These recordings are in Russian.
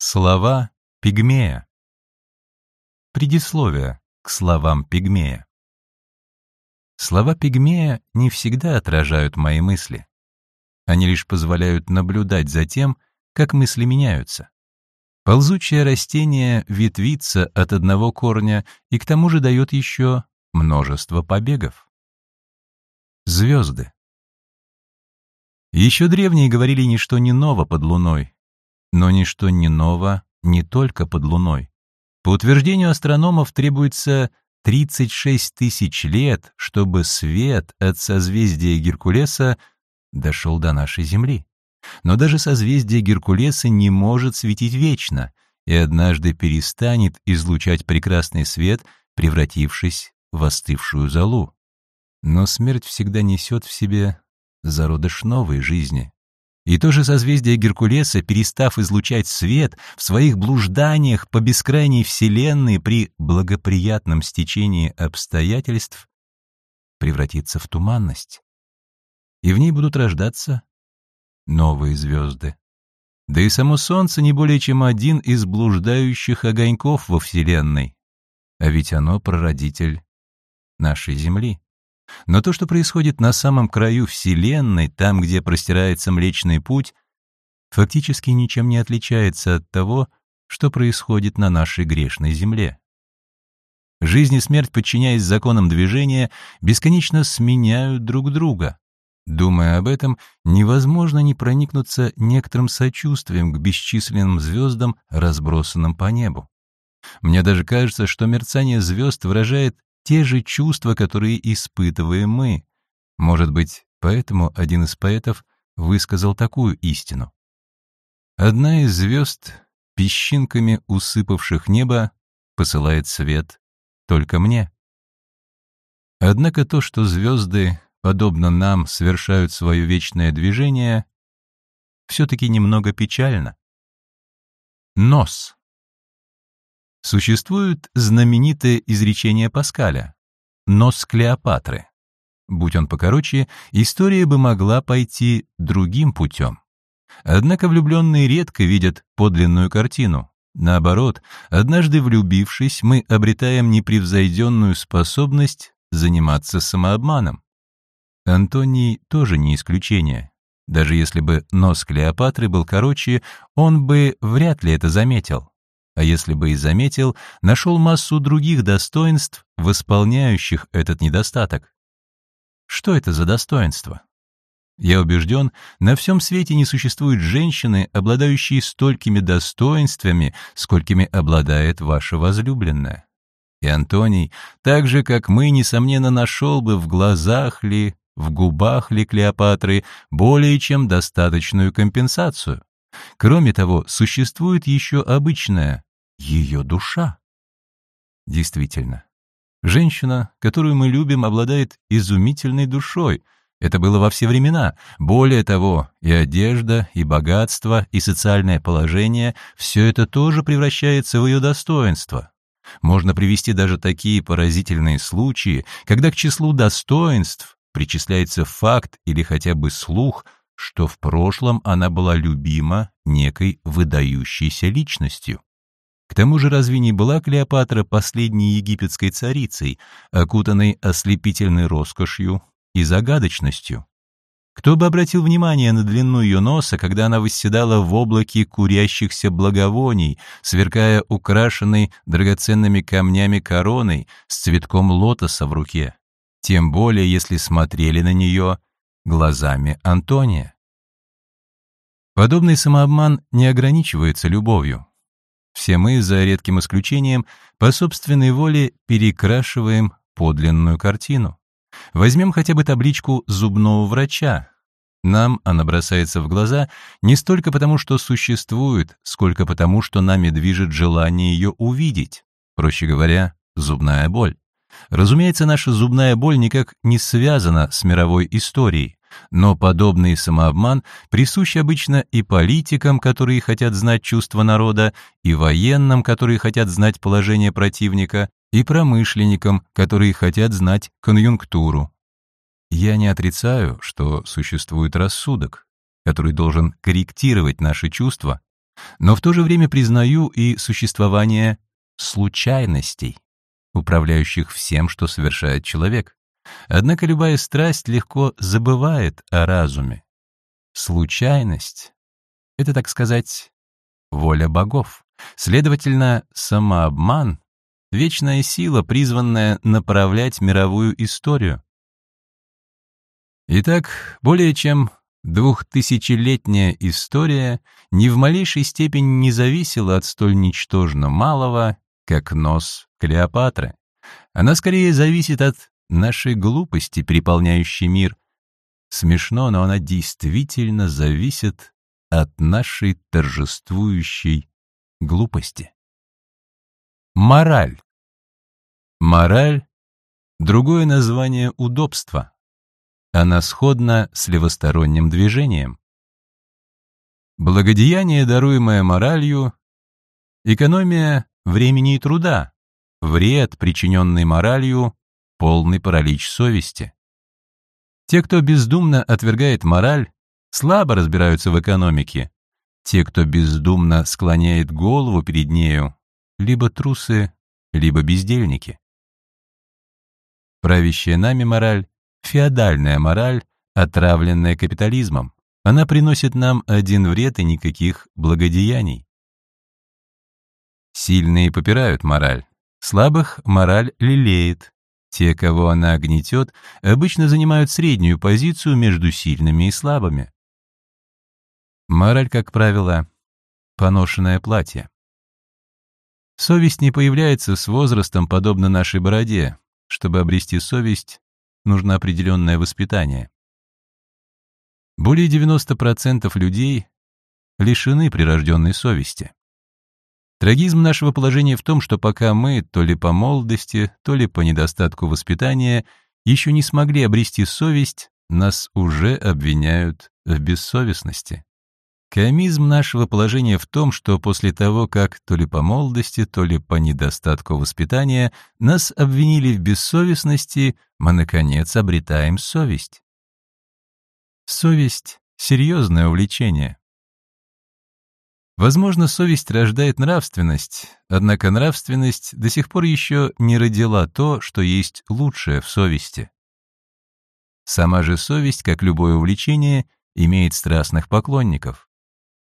Слова пигмея. Предисловие к словам пигмея. Слова пигмея не всегда отражают мои мысли. Они лишь позволяют наблюдать за тем, как мысли меняются. Ползучее растение ветвится от одного корня и к тому же дает еще множество побегов. Звезды. Еще древние говорили ничто не ново под луной, но ничто не ново не только под Луной. По утверждению астрономов требуется 36 тысяч лет, чтобы свет от созвездия Геркулеса дошел до нашей Земли. Но даже созвездие Геркулеса не может светить вечно и однажды перестанет излучать прекрасный свет, превратившись в остывшую золу. Но смерть всегда несет в себе зародыш новой жизни. И то же созвездие Геркулеса, перестав излучать свет, в своих блужданиях по бескрайней Вселенной при благоприятном стечении обстоятельств превратится в туманность. И в ней будут рождаться новые звезды. Да и само Солнце не более чем один из блуждающих огоньков во Вселенной. А ведь оно прародитель нашей Земли. Но то, что происходит на самом краю Вселенной, там, где простирается Млечный Путь, фактически ничем не отличается от того, что происходит на нашей грешной Земле. Жизнь и смерть, подчиняясь законам движения, бесконечно сменяют друг друга. Думая об этом, невозможно не проникнуться некоторым сочувствием к бесчисленным звездам, разбросанным по небу. Мне даже кажется, что мерцание звезд выражает те же чувства, которые испытываем мы. Может быть, поэтому один из поэтов высказал такую истину. Одна из звезд, песчинками усыпавших небо, посылает свет только мне. Однако то, что звезды, подобно нам, совершают свое вечное движение, все-таки немного печально. Нос. Существует знаменитое изречение Паскаля «Нос Клеопатры». Будь он покороче, история бы могла пойти другим путем. Однако влюбленные редко видят подлинную картину. Наоборот, однажды влюбившись, мы обретаем непревзойденную способность заниматься самообманом. Антоний тоже не исключение. Даже если бы нос Клеопатры был короче, он бы вряд ли это заметил а если бы и заметил, нашел массу других достоинств, восполняющих этот недостаток. Что это за достоинство? Я убежден, на всем свете не существует женщины, обладающей столькими достоинствами, сколькими обладает ваша возлюбленная. И Антоний, так же, как мы, несомненно, нашел бы в глазах ли, в губах ли Клеопатры более чем достаточную компенсацию. Кроме того, существует еще обычная, ее душа. Действительно, женщина, которую мы любим, обладает изумительной душой. Это было во все времена. Более того, и одежда, и богатство, и социальное положение — все это тоже превращается в ее достоинство. Можно привести даже такие поразительные случаи, когда к числу достоинств причисляется факт или хотя бы слух, что в прошлом она была любима некой выдающейся личностью. Тому же разве не была Клеопатра последней египетской царицей, окутанной ослепительной роскошью и загадочностью? Кто бы обратил внимание на длину ее носа, когда она восседала в облаке курящихся благовоний, сверкая украшенной драгоценными камнями короной с цветком лотоса в руке? Тем более, если смотрели на нее глазами Антония. Подобный самообман не ограничивается любовью. Все мы, за редким исключением, по собственной воле перекрашиваем подлинную картину. Возьмем хотя бы табличку зубного врача. Нам она бросается в глаза не столько потому, что существует, сколько потому, что нами движет желание ее увидеть. Проще говоря, зубная боль. Разумеется, наша зубная боль никак не связана с мировой историей. Но подобный самообман присущ обычно и политикам, которые хотят знать чувства народа, и военным, которые хотят знать положение противника, и промышленникам, которые хотят знать конъюнктуру. Я не отрицаю, что существует рассудок, который должен корректировать наши чувства, Но в то же время признаю и существование случайностей, управляющих всем, что совершает человек. Однако любая страсть легко забывает о разуме. Случайность — это, так сказать, воля богов. Следовательно, самообман — вечная сила, призванная направлять мировую историю. Итак, более чем двухтысячелетняя история ни в малейшей степени не зависела от столь ничтожно малого, как нос Клеопатры. Она скорее зависит от нашей глупости, переполняющей мир. Смешно, но она действительно зависит от нашей торжествующей глупости. Мораль. Мораль — другое название удобства. Она сходна с левосторонним движением. Благодеяние, даруемое моралью, экономия времени и труда, вред, причиненный моралью, полный паралич совести. Те, кто бездумно отвергает мораль, слабо разбираются в экономике. Те, кто бездумно склоняет голову перед нею, либо трусы, либо бездельники. Правящая нами мораль — феодальная мораль, отравленная капитализмом. Она приносит нам один вред и никаких благодеяний. Сильные попирают мораль, слабых мораль лелеет, те, кого она гнетет, обычно занимают среднюю позицию между сильными и слабыми. Мораль, как правило, поношенное платье. Совесть не появляется с возрастом, подобно нашей бороде. Чтобы обрести совесть, нужно определенное воспитание. Более 90% людей лишены прирожденной совести. Трагизм нашего положения в том, что пока мы, то ли по молодости, то ли по недостатку воспитания, еще не смогли обрести совесть, нас уже обвиняют в бессовестности. Комизм нашего положения в том, что после того, как то ли по молодости, то ли по недостатку воспитания нас обвинили в бессовестности, мы, наконец, обретаем совесть. Совесть — серьезное увлечение. Возможно, совесть рождает нравственность, однако нравственность до сих пор еще не родила то, что есть лучшее в совести. Сама же совесть, как любое увлечение, имеет страстных поклонников.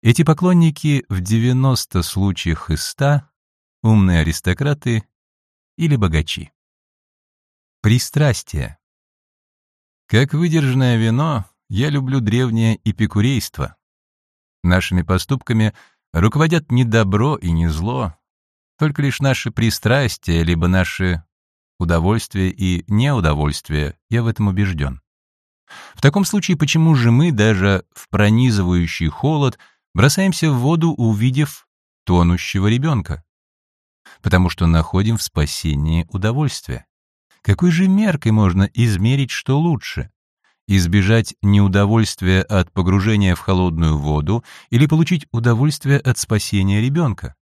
Эти поклонники в 90 случаях из 100 — умные аристократы или богачи. Пристрастие. Как выдержанное вино, я люблю древнее эпикурейство. Нашими поступками — руководят не добро и не зло, только лишь наши пристрастия, либо наши удовольствия и неудовольствия, я в этом убежден. В таком случае, почему же мы даже в пронизывающий холод бросаемся в воду, увидев тонущего ребенка? Потому что находим в спасении удовольствие. Какой же меркой можно измерить, что лучше? Избежать неудовольствия от погружения в холодную воду или получить удовольствие от спасения ребенка.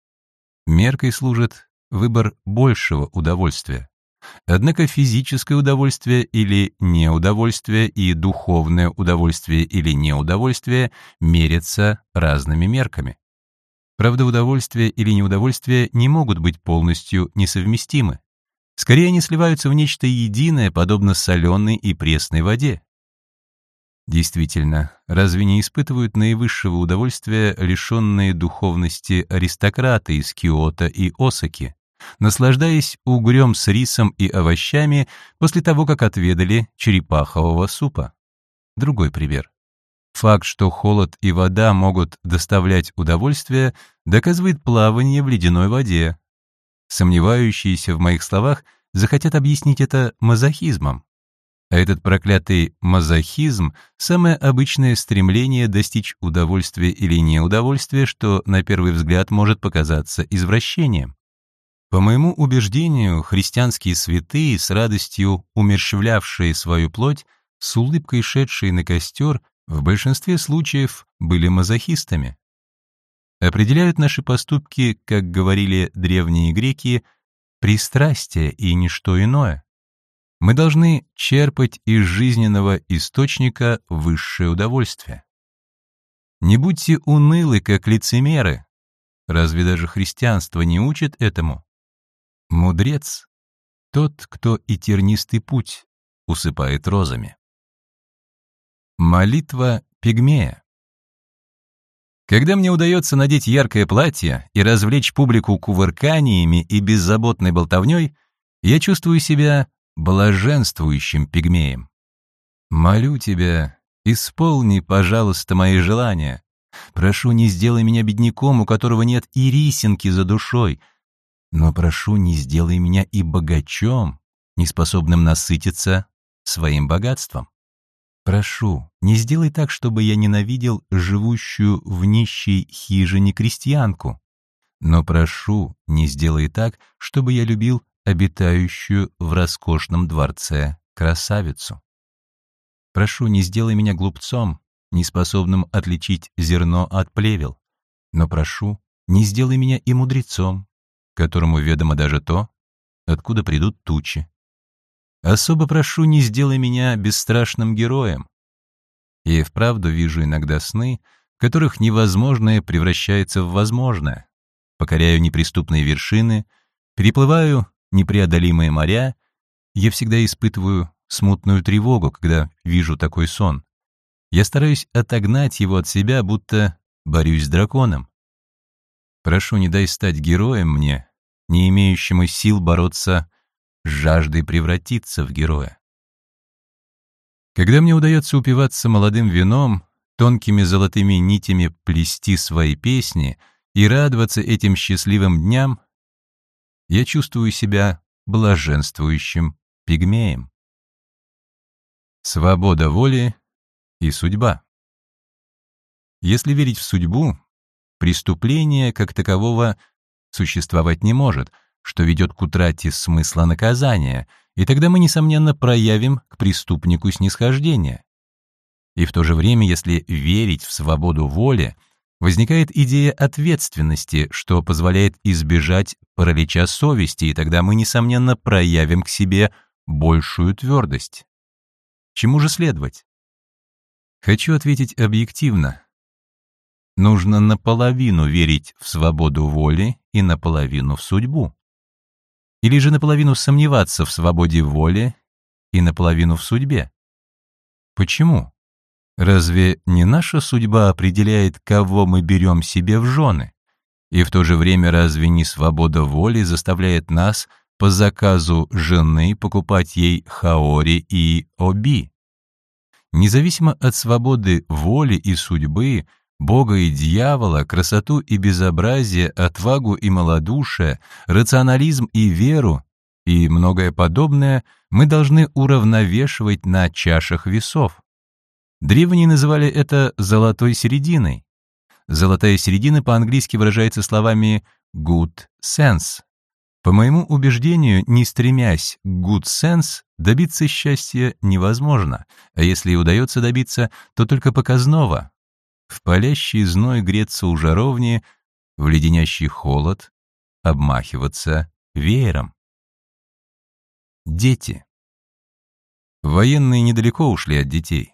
Меркой служит выбор большего удовольствия. Однако физическое удовольствие или неудовольствие и духовное удовольствие или неудовольствие мерятся разными мерками. Правда, удовольствие или неудовольствие не могут быть полностью несовместимы. Скорее, они сливаются в нечто единое, подобно соленой и пресной воде. Действительно, разве не испытывают наивысшего удовольствия лишенные духовности аристократы из Киота и Осаки, наслаждаясь угрем с рисом и овощами после того, как отведали черепахового супа? Другой пример. Факт, что холод и вода могут доставлять удовольствие, доказывает плавание в ледяной воде. Сомневающиеся в моих словах захотят объяснить это мазохизмом. А этот проклятый мазохизм — самое обычное стремление достичь удовольствия или неудовольствия, что на первый взгляд может показаться извращением. По моему убеждению, христианские святые, с радостью умерщвлявшие свою плоть, с улыбкой шедшие на костер, в большинстве случаев были мазохистами. Определяют наши поступки, как говорили древние греки, пристрастие и ничто иное. Мы должны черпать из жизненного источника высшее удовольствие. Не будьте унылы, как лицемеры, Разве даже христианство не учит этому? Мудрец — тот, кто и тернистый путь усыпает розами. Молитва пигмея. Когда мне удается надеть яркое платье и развлечь публику кувырканиями и беззаботной болтовней, я чувствую себя блаженствующим пигмеем. Молю тебя, исполни, пожалуйста, мои желания. Прошу, не сделай меня бедняком, у которого нет и рисинки за душой, но прошу, не сделай меня и богачом, неспособным насытиться своим богатством. Прошу, не сделай так, чтобы я ненавидел живущую в нищей хижине крестьянку. Но прошу, не сделай так, чтобы я любил обитающую в роскошном дворце красавицу. Прошу, не сделай меня глупцом, неспособным отличить зерно от плевел. Но прошу, не сделай меня и мудрецом, которому ведомо даже то, откуда придут тучи. Особо прошу, не сделай меня бесстрашным героем. Я и вправду вижу иногда сны, в которых невозможное превращается в возможное. Покоряю неприступные вершины, переплываю непреодолимые моря. Я всегда испытываю смутную тревогу, когда вижу такой сон. Я стараюсь отогнать его от себя, будто борюсь с драконом. Прошу, не дай стать героем мне, не имеющему сил бороться жаждой превратиться в героя. Когда мне удается упиваться молодым вином, тонкими золотыми нитями плести свои песни и радоваться этим счастливым дням, я чувствую себя блаженствующим пигмеем. Свобода воли и судьба. Если верить в судьбу, преступление как такового существовать не может — что ведет к утрате смысла наказания, и тогда мы, несомненно, проявим к преступнику снисхождение. И в то же время, если верить в свободу воли, возникает идея ответственности, что позволяет избежать паралича совести, и тогда мы, несомненно, проявим к себе большую твердость. Чему же следовать? Хочу ответить объективно. Нужно наполовину верить в свободу воли и наполовину в судьбу. Или же наполовину сомневаться в свободе воли и наполовину в судьбе? Почему? Разве не наша судьба определяет, кого мы берем себе в жены? И в то же время разве не свобода воли заставляет нас по заказу жены покупать ей хаори и оби? Независимо от свободы воли и судьбы, Бога и дьявола, красоту и безобразие, отвагу и малодушие, рационализм и веру и многое подобное мы должны уравновешивать на чашах весов. Древние называли это «золотой серединой». Золотая середина по-английски выражается словами «good sense». По моему убеждению, не стремясь к good sense, добиться счастья невозможно, а если и удается добиться, то только показного, в палящий зной греться у жаровни, в леденящий холод обмахиваться веером. Дети. Военные недалеко ушли от детей.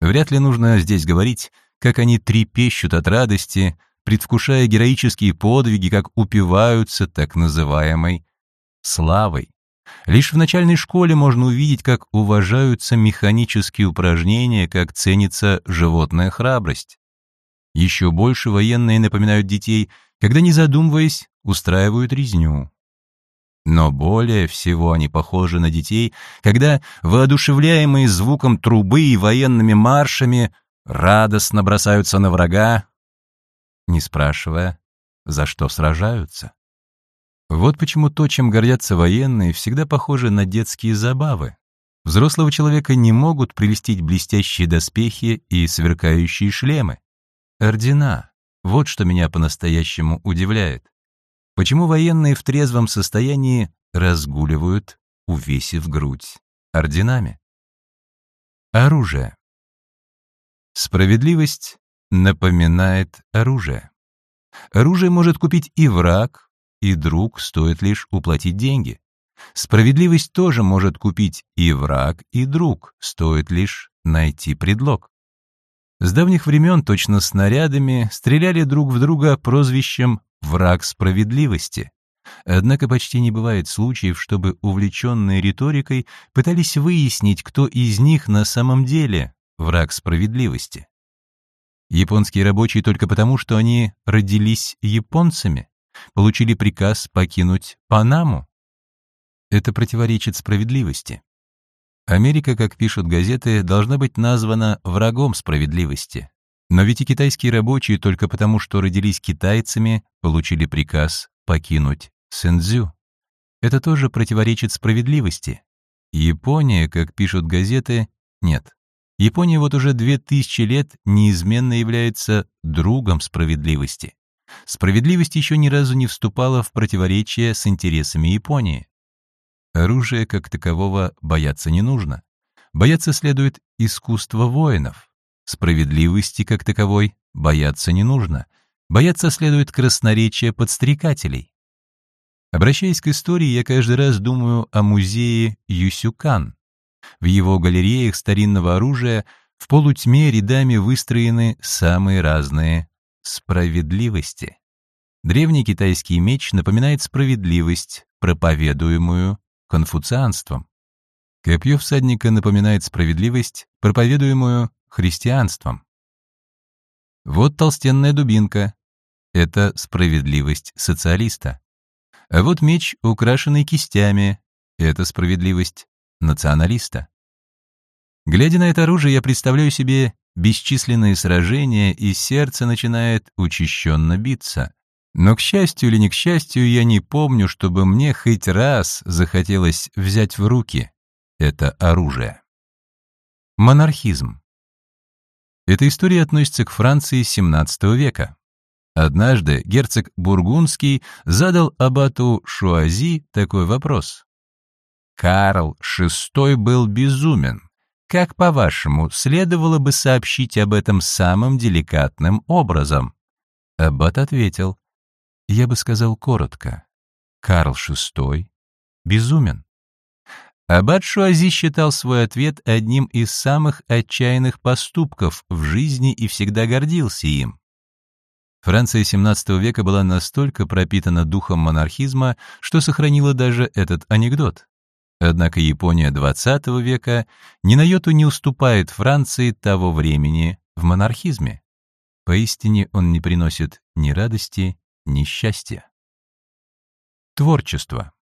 Вряд ли нужно здесь говорить, как они трепещут от радости, предвкушая героические подвиги, как упиваются так называемой славой. Лишь в начальной школе можно увидеть, как уважаются механические упражнения, как ценится животная храбрость. Еще больше военные напоминают детей, когда, не задумываясь, устраивают резню. Но более всего они похожи на детей, когда, воодушевляемые звуком трубы и военными маршами, радостно бросаются на врага, не спрашивая, за что сражаются. Вот почему то, чем гордятся военные, всегда похоже на детские забавы. Взрослого человека не могут прелестить блестящие доспехи и сверкающие шлемы. Ордена — вот что меня по-настоящему удивляет. Почему военные в трезвом состоянии разгуливают, увесив грудь орденами? Оружие. Справедливость напоминает оружие. Оружие может купить и враг, и друг стоит лишь уплатить деньги. Справедливость тоже может купить и враг, и друг, стоит лишь найти предлог. С давних времен точно снарядами стреляли друг в друга прозвищем «враг справедливости». Однако почти не бывает случаев, чтобы увлеченные риторикой пытались выяснить, кто из них на самом деле враг справедливости. Японские рабочие только потому, что они родились японцами, получили приказ покинуть Панаму. Это противоречит справедливости. Америка, как пишут газеты, должна быть названа врагом справедливости. Но ведь и китайские рабочие только потому, что родились китайцами, получили приказ покинуть Сэндзю. Это тоже противоречит справедливости. Япония, как пишут газеты, нет. Япония вот уже две тысячи лет неизменно является другом справедливости. Справедливость еще ни разу не вступала в противоречие с интересами Японии. Оружия как такового бояться не нужно. Бояться следует искусство воинов. Справедливости как таковой бояться не нужно. Бояться следует красноречия подстрекателей. Обращаясь к истории, я каждый раз думаю о музее Юсюкан. В его галереях старинного оружия в полутьме рядами выстроены самые разные справедливости. Древний китайский меч напоминает справедливость, проповедуемую конфуцианством. Копье всадника напоминает справедливость, проповедуемую христианством. Вот толстенная дубинка. Это справедливость социалиста. А вот меч, украшенный кистями. Это справедливость националиста. Глядя на это оружие, я представляю себе бесчисленные сражения, и сердце начинает учащенно биться. Но, к счастью или не к счастью, я не помню, чтобы мне хоть раз захотелось взять в руки это оружие. Монархизм. Эта история относится к Франции XVII века. Однажды герцог Бургундский задал аббату Шуази такой вопрос. «Карл VI был безумен. Как, по-вашему, следовало бы сообщить об этом самым деликатным образом?» Аббат ответил, «Я бы сказал коротко. Карл VI безумен». Аббат Шуази считал свой ответ одним из самых отчаянных поступков в жизни и всегда гордился им. Франция XVII века была настолько пропитана духом монархизма, что сохранила даже этот анекдот. Однако Япония XX века ни на йоту не уступает Франции того времени в монархизме. Поистине он не приносит ни радости, ни счастья. Творчество.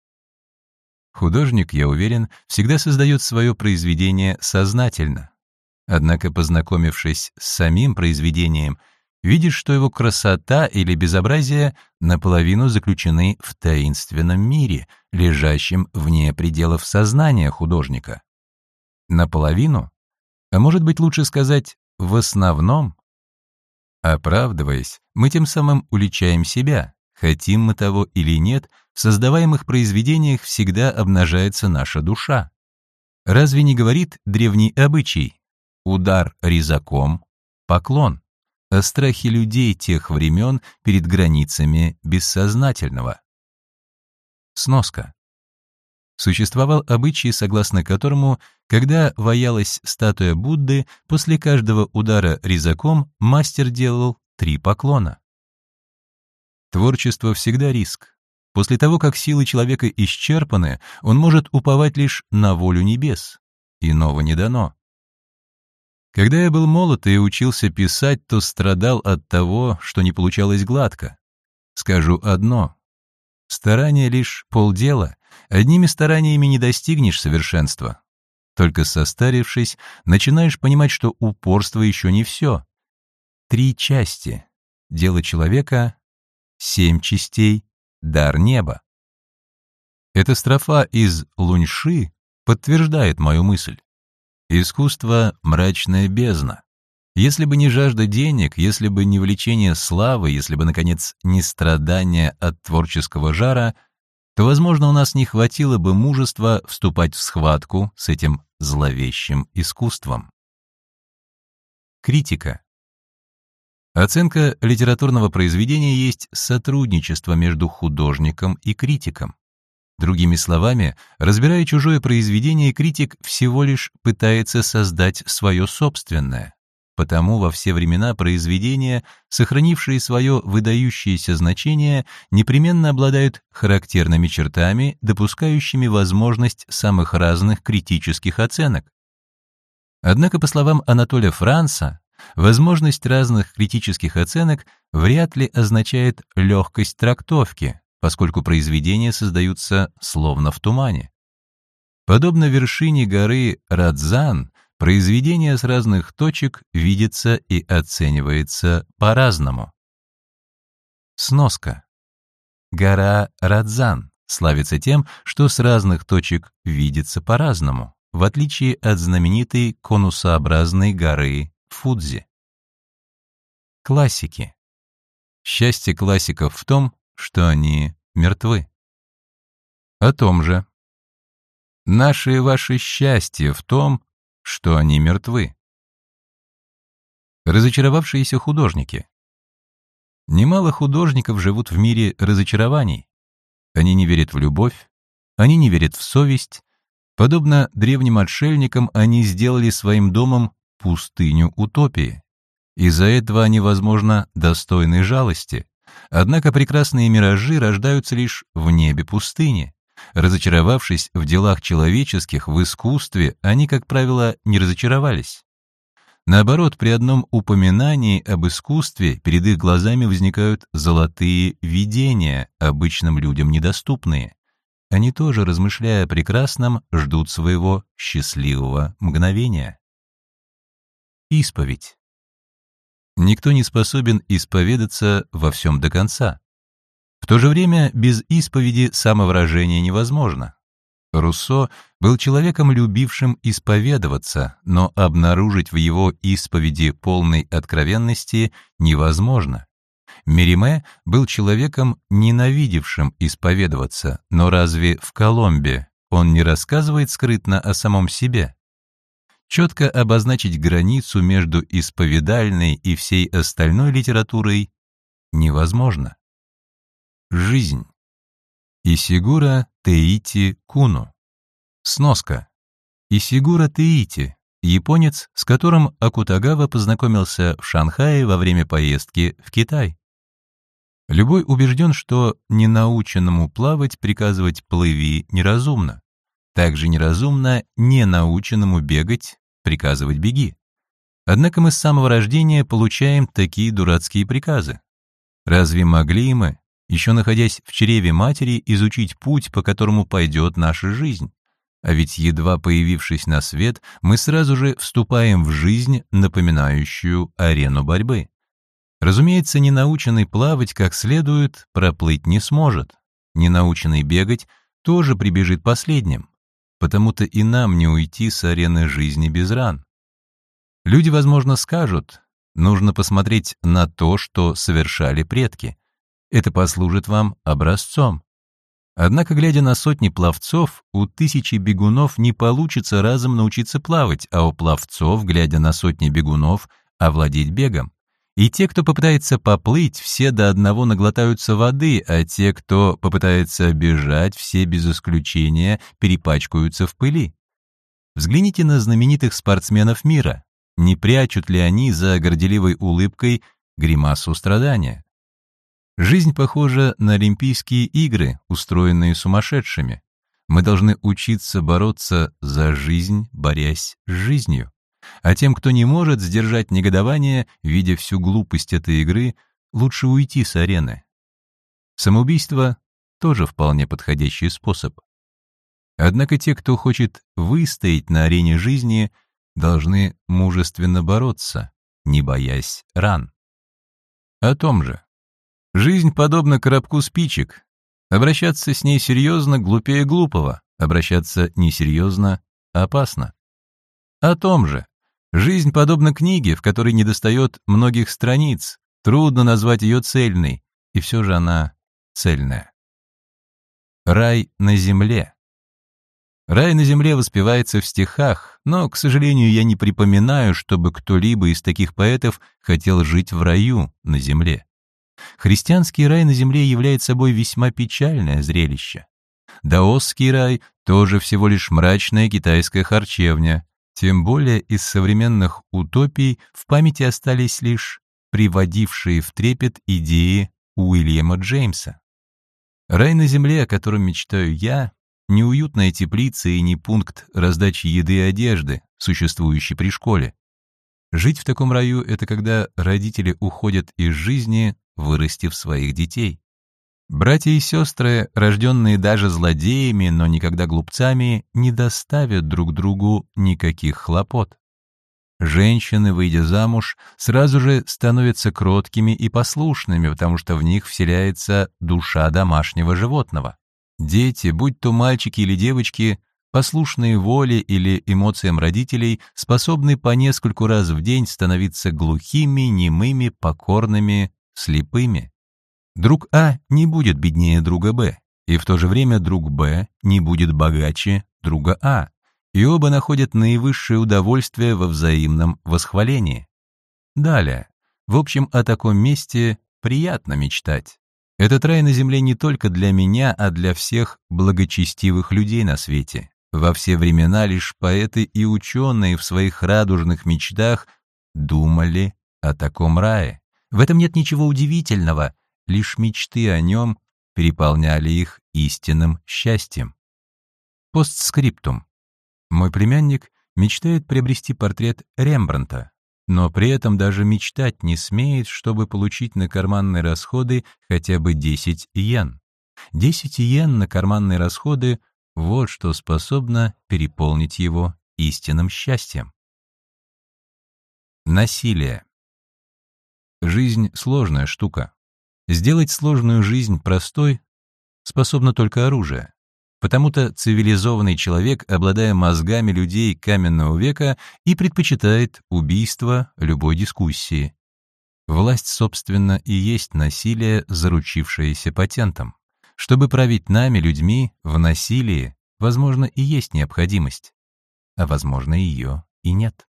Художник, я уверен, всегда создает свое произведение сознательно. Однако, познакомившись с самим произведением, видишь, что его красота или безобразие наполовину заключены в таинственном мире, лежащем вне пределов сознания художника. Наполовину? А может быть, лучше сказать, в основном? Оправдываясь, мы тем самым уличаем себя. Хотим мы того или нет, в создаваемых произведениях всегда обнажается наша душа. Разве не говорит древний обычай? Удар резаком — поклон о страхе людей тех времен перед границами бессознательного. Сноска. Существовал обычай, согласно которому, когда ваялась статуя Будды, после каждого удара резаком мастер делал три поклона. Творчество всегда риск. После того, как силы человека исчерпаны, он может уповать лишь на волю небес. Иного не дано. Когда я был молод и учился писать, то страдал от того, что не получалось гладко. Скажу одно. Старание лишь полдела. Одними стараниями не достигнешь совершенства. Только состарившись, начинаешь понимать, что упорство еще не все. Три части. Дело человека, семь частей, дар неба. Эта строфа из Луньши подтверждает мою мысль. Искусство — мрачная бездна. Если бы не жажда денег, если бы не влечение славы, если бы, наконец, не страдания от творческого жара, то, возможно, у нас не хватило бы мужества вступать в схватку с этим зловещим искусством. Критика. Оценка литературного произведения есть сотрудничество между художником и критиком. Другими словами, разбирая чужое произведение, критик всего лишь пытается создать свое собственное. Потому во все времена произведения, сохранившие свое выдающееся значение, непременно обладают характерными чертами, допускающими возможность самых разных критических оценок. Однако, по словам Анатолия Франца, возможность разных критических оценок вряд ли означает легкость трактовки, поскольку произведения создаются словно в тумане. Подобно вершине горы Радзан, Произведение с разных точек видится и оценивается по-разному. Сноска. Гора Радзан славится тем, что с разных точек видится по-разному, в отличие от знаменитой конусообразной горы Фудзи. Классики. Счастье классиков в том, что они мертвы. О том же. Наше и ваше счастье в том, что они мертвы. Разочаровавшиеся художники. Немало художников живут в мире разочарований. Они не верят в любовь, они не верят в совесть. Подобно древним отшельникам, они сделали своим домом пустыню утопии. Из-за этого они, возможно, достойны жалости. Однако прекрасные миражи рождаются лишь в небе пустыни. Разочаровавшись в делах человеческих, в искусстве, они, как правило, не разочаровались. Наоборот, при одном упоминании об искусстве перед их глазами возникают золотые видения, обычным людям недоступные. Они тоже, размышляя о прекрасном, ждут своего счастливого мгновения. Исповедь. Никто не способен исповедаться во всем до конца. В то же время без исповеди самовыражение невозможно. Руссо был человеком, любившим исповедоваться, но обнаружить в его исповеди полной откровенности невозможно. Мериме был человеком, ненавидевшим исповедоваться, но разве в Коломбе он не рассказывает скрытно о самом себе? Четко обозначить границу между исповедальной и всей остальной литературой невозможно. Жизнь. Исигура Теити Куну. Сноска. Исигура Теити, японец, с которым Акутагава познакомился в Шанхае во время поездки в Китай. Любой убежден, что ненаученному плавать приказывать «плыви» неразумно. Также неразумно ненаученному бегать приказывать «беги». Однако мы с самого рождения получаем такие дурацкие приказы. Разве могли мы, еще находясь в чреве матери, изучить путь, по которому пойдет наша жизнь. А ведь, едва появившись на свет, мы сразу же вступаем в жизнь, напоминающую арену борьбы. Разумеется, ненаученный плавать как следует проплыть не сможет. Ненаученный бегать тоже прибежит последним. Потому-то и нам не уйти с арены жизни без ран. Люди, возможно, скажут, нужно посмотреть на то, что совершали предки. Это послужит вам образцом. Однако, глядя на сотни пловцов, у тысячи бегунов не получится разом научиться плавать, а у пловцов, глядя на сотни бегунов, овладеть бегом. И те, кто попытается поплыть, все до одного наглотаются воды, а те, кто попытается бежать, все без исключения перепачкаются в пыли. Взгляните на знаменитых спортсменов мира. Не прячут ли они за горделивой улыбкой гримасу страдания? Жизнь похожа на Олимпийские игры, устроенные сумасшедшими. Мы должны учиться бороться за жизнь, борясь с жизнью. А тем, кто не может сдержать негодование, видя всю глупость этой игры, лучше уйти с арены. Самоубийство — тоже вполне подходящий способ. Однако те, кто хочет выстоять на арене жизни, должны мужественно бороться, не боясь ран. О том же. Жизнь подобна коробку спичек. Обращаться с ней серьезно глупее глупого, обращаться несерьезно опасно. О том же. Жизнь подобна книге, в которой недостает многих страниц, трудно назвать ее цельной, и все же она цельная. Рай на земле. Рай на земле воспевается в стихах, но, к сожалению, я не припоминаю, чтобы кто-либо из таких поэтов хотел жить в раю на земле. Христианский рай на земле является собой весьма печальное зрелище. Даосский рай тоже всего лишь мрачная китайская харчевня. Тем более из современных утопий в памяти остались лишь приводившие в трепет идеи Уильяма Джеймса. Рай на земле, о котором мечтаю я, не уютная теплица и не пункт раздачи еды и одежды, существующий при школе. Жить в таком раю — это когда родители уходят из жизни, вырастив своих детей. Братья и сестры, рожденные даже злодеями, но никогда глупцами, не доставят друг другу никаких хлопот. Женщины, выйдя замуж, сразу же становятся кроткими и послушными, потому что в них вселяется душа домашнего животного. Дети, будь то мальчики или девочки, послушные воле или эмоциям родителей, способны по нескольку раз в день становиться глухими, немыми, покорными, слепыми. Друг А не будет беднее друга Б, и в то же время друг Б не будет богаче друга А, и оба находят наивысшее удовольствие во взаимном восхвалении. Далее. В общем, о таком месте приятно мечтать. Этот рай на земле не только для меня, а для всех благочестивых людей на свете. Во все времена лишь поэты и ученые в своих радужных мечтах думали о таком рае. В этом нет ничего удивительного, лишь мечты о нем переполняли их истинным счастьем. Постскриптум. Мой племянник мечтает приобрести портрет Рембранта, но при этом даже мечтать не смеет, чтобы получить на карманные расходы хотя бы 10 йен. 10 йен на карманные расходы вот что способно переполнить его истинным счастьем. Насилие. Жизнь — сложная штука. Сделать сложную жизнь простой способно только оружие. Потому-то цивилизованный человек, обладая мозгами людей каменного века, и предпочитает убийство любой дискуссии. Власть, собственно, и есть насилие, заручившееся патентом. Чтобы править нами, людьми, в насилии, возможно, и есть необходимость, а, возможно, ее и нет.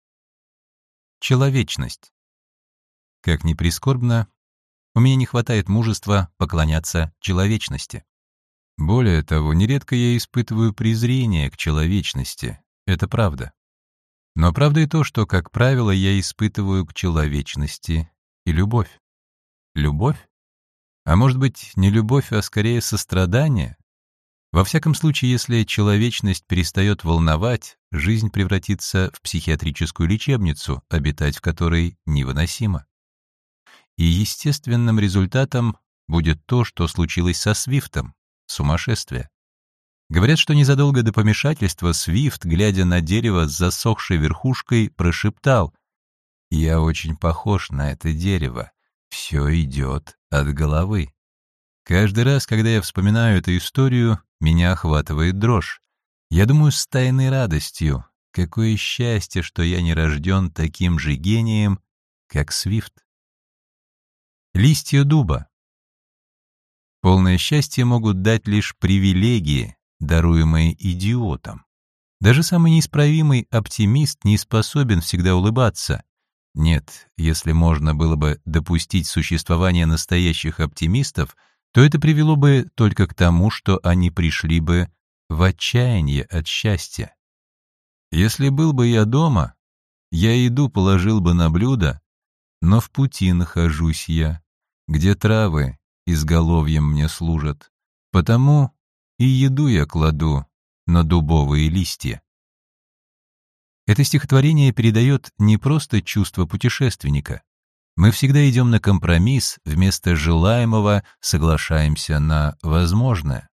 Человечность. Как ни прискорбно, у меня не хватает мужества поклоняться человечности. Более того, нередко я испытываю презрение к человечности. Это правда. Но правда и то, что, как правило, я испытываю к человечности и любовь. Любовь? А может быть, не любовь, а скорее сострадание? Во всяком случае, если человечность перестает волновать, жизнь превратится в психиатрическую лечебницу, обитать в которой невыносимо. И естественным результатом будет то, что случилось со Свифтом — сумасшествие. Говорят, что незадолго до помешательства Свифт, глядя на дерево с засохшей верхушкой, прошептал «Я очень похож на это дерево. Все идет от головы». Каждый раз, когда я вспоминаю эту историю, меня охватывает дрожь. Я думаю с тайной радостью, какое счастье, что я не рожден таким же гением, как Свифт. Листья дуба. Полное счастье могут дать лишь привилегии, даруемые идиотам. Даже самый неисправимый оптимист не способен всегда улыбаться. Нет, если можно было бы допустить существование настоящих оптимистов, то это привело бы только к тому, что они пришли бы в отчаяние от счастья. Если был бы я дома, я еду положил бы на блюдо, но в пути нахожусь я, где травы изголовьем мне служат, потому и еду я кладу на дубовые листья. Это стихотворение передает не просто чувство путешественника, мы всегда идем на компромисс, вместо желаемого соглашаемся на возможное.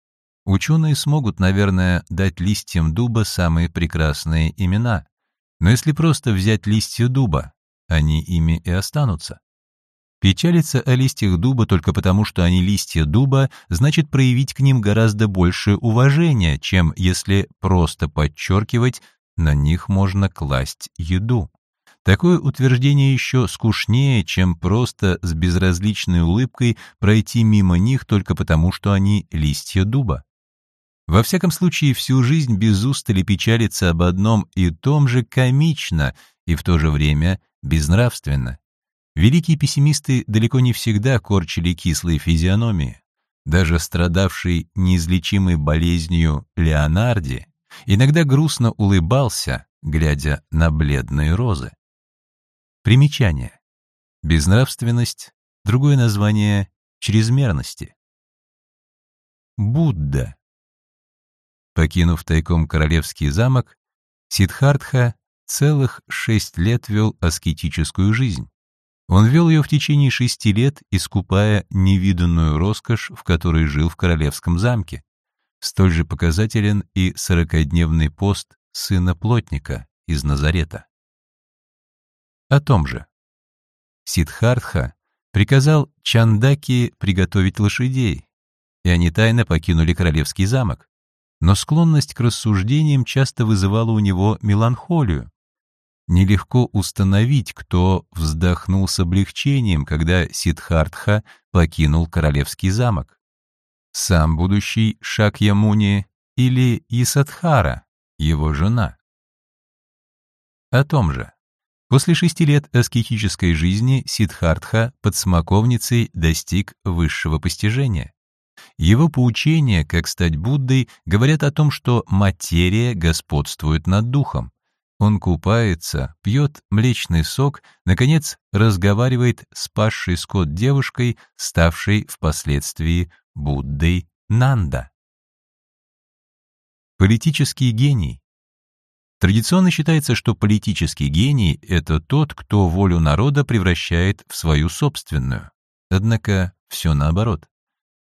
Ученые смогут, наверное, дать листьям дуба самые прекрасные имена. Но если просто взять листья дуба, они ими и останутся. Печалиться о листьях дуба только потому, что они листья дуба, значит проявить к ним гораздо большее уважение, чем если просто подчеркивать, на них можно класть еду. Такое утверждение еще скучнее, чем просто с безразличной улыбкой пройти мимо них только потому, что они листья дуба. Во всяком случае, всю жизнь без устали печалиться об одном и том же комично и в то же время безнравственно. Великие пессимисты далеко не всегда корчили кислые физиономии. Даже страдавший неизлечимой болезнью Леонарди иногда грустно улыбался, глядя на бледные розы. Примечание. Безнравственность, другое название чрезмерности. Будда. Покинув тайком королевский замок, Сиддхартха целых шесть лет вел аскетическую жизнь. Он вел ее в течение шести лет, искупая невиданную роскошь, в которой жил в королевском замке. Столь же показателен и сорокадневный пост сына плотника из Назарета. О том же. Сиддхартха приказал Чандаки приготовить лошадей, и они тайно покинули королевский замок. Но склонность к рассуждениям часто вызывала у него меланхолию. Нелегко установить, кто вздохнул с облегчением, когда Сиддхартха покинул королевский замок. Сам будущий Шакьямуни или Исадхара, его жена. О том же. После шести лет аскетической жизни Сиддхартха под смоковницей достиг высшего постижения. Его поучения, как стать Буддой, говорят о том, что материя господствует над духом. Он купается, пьет млечный сок, наконец разговаривает с пасшей скот девушкой, ставшей впоследствии Буддой Нанда. Политический гений Традиционно считается, что политический гений — это тот, кто волю народа превращает в свою собственную. Однако все наоборот.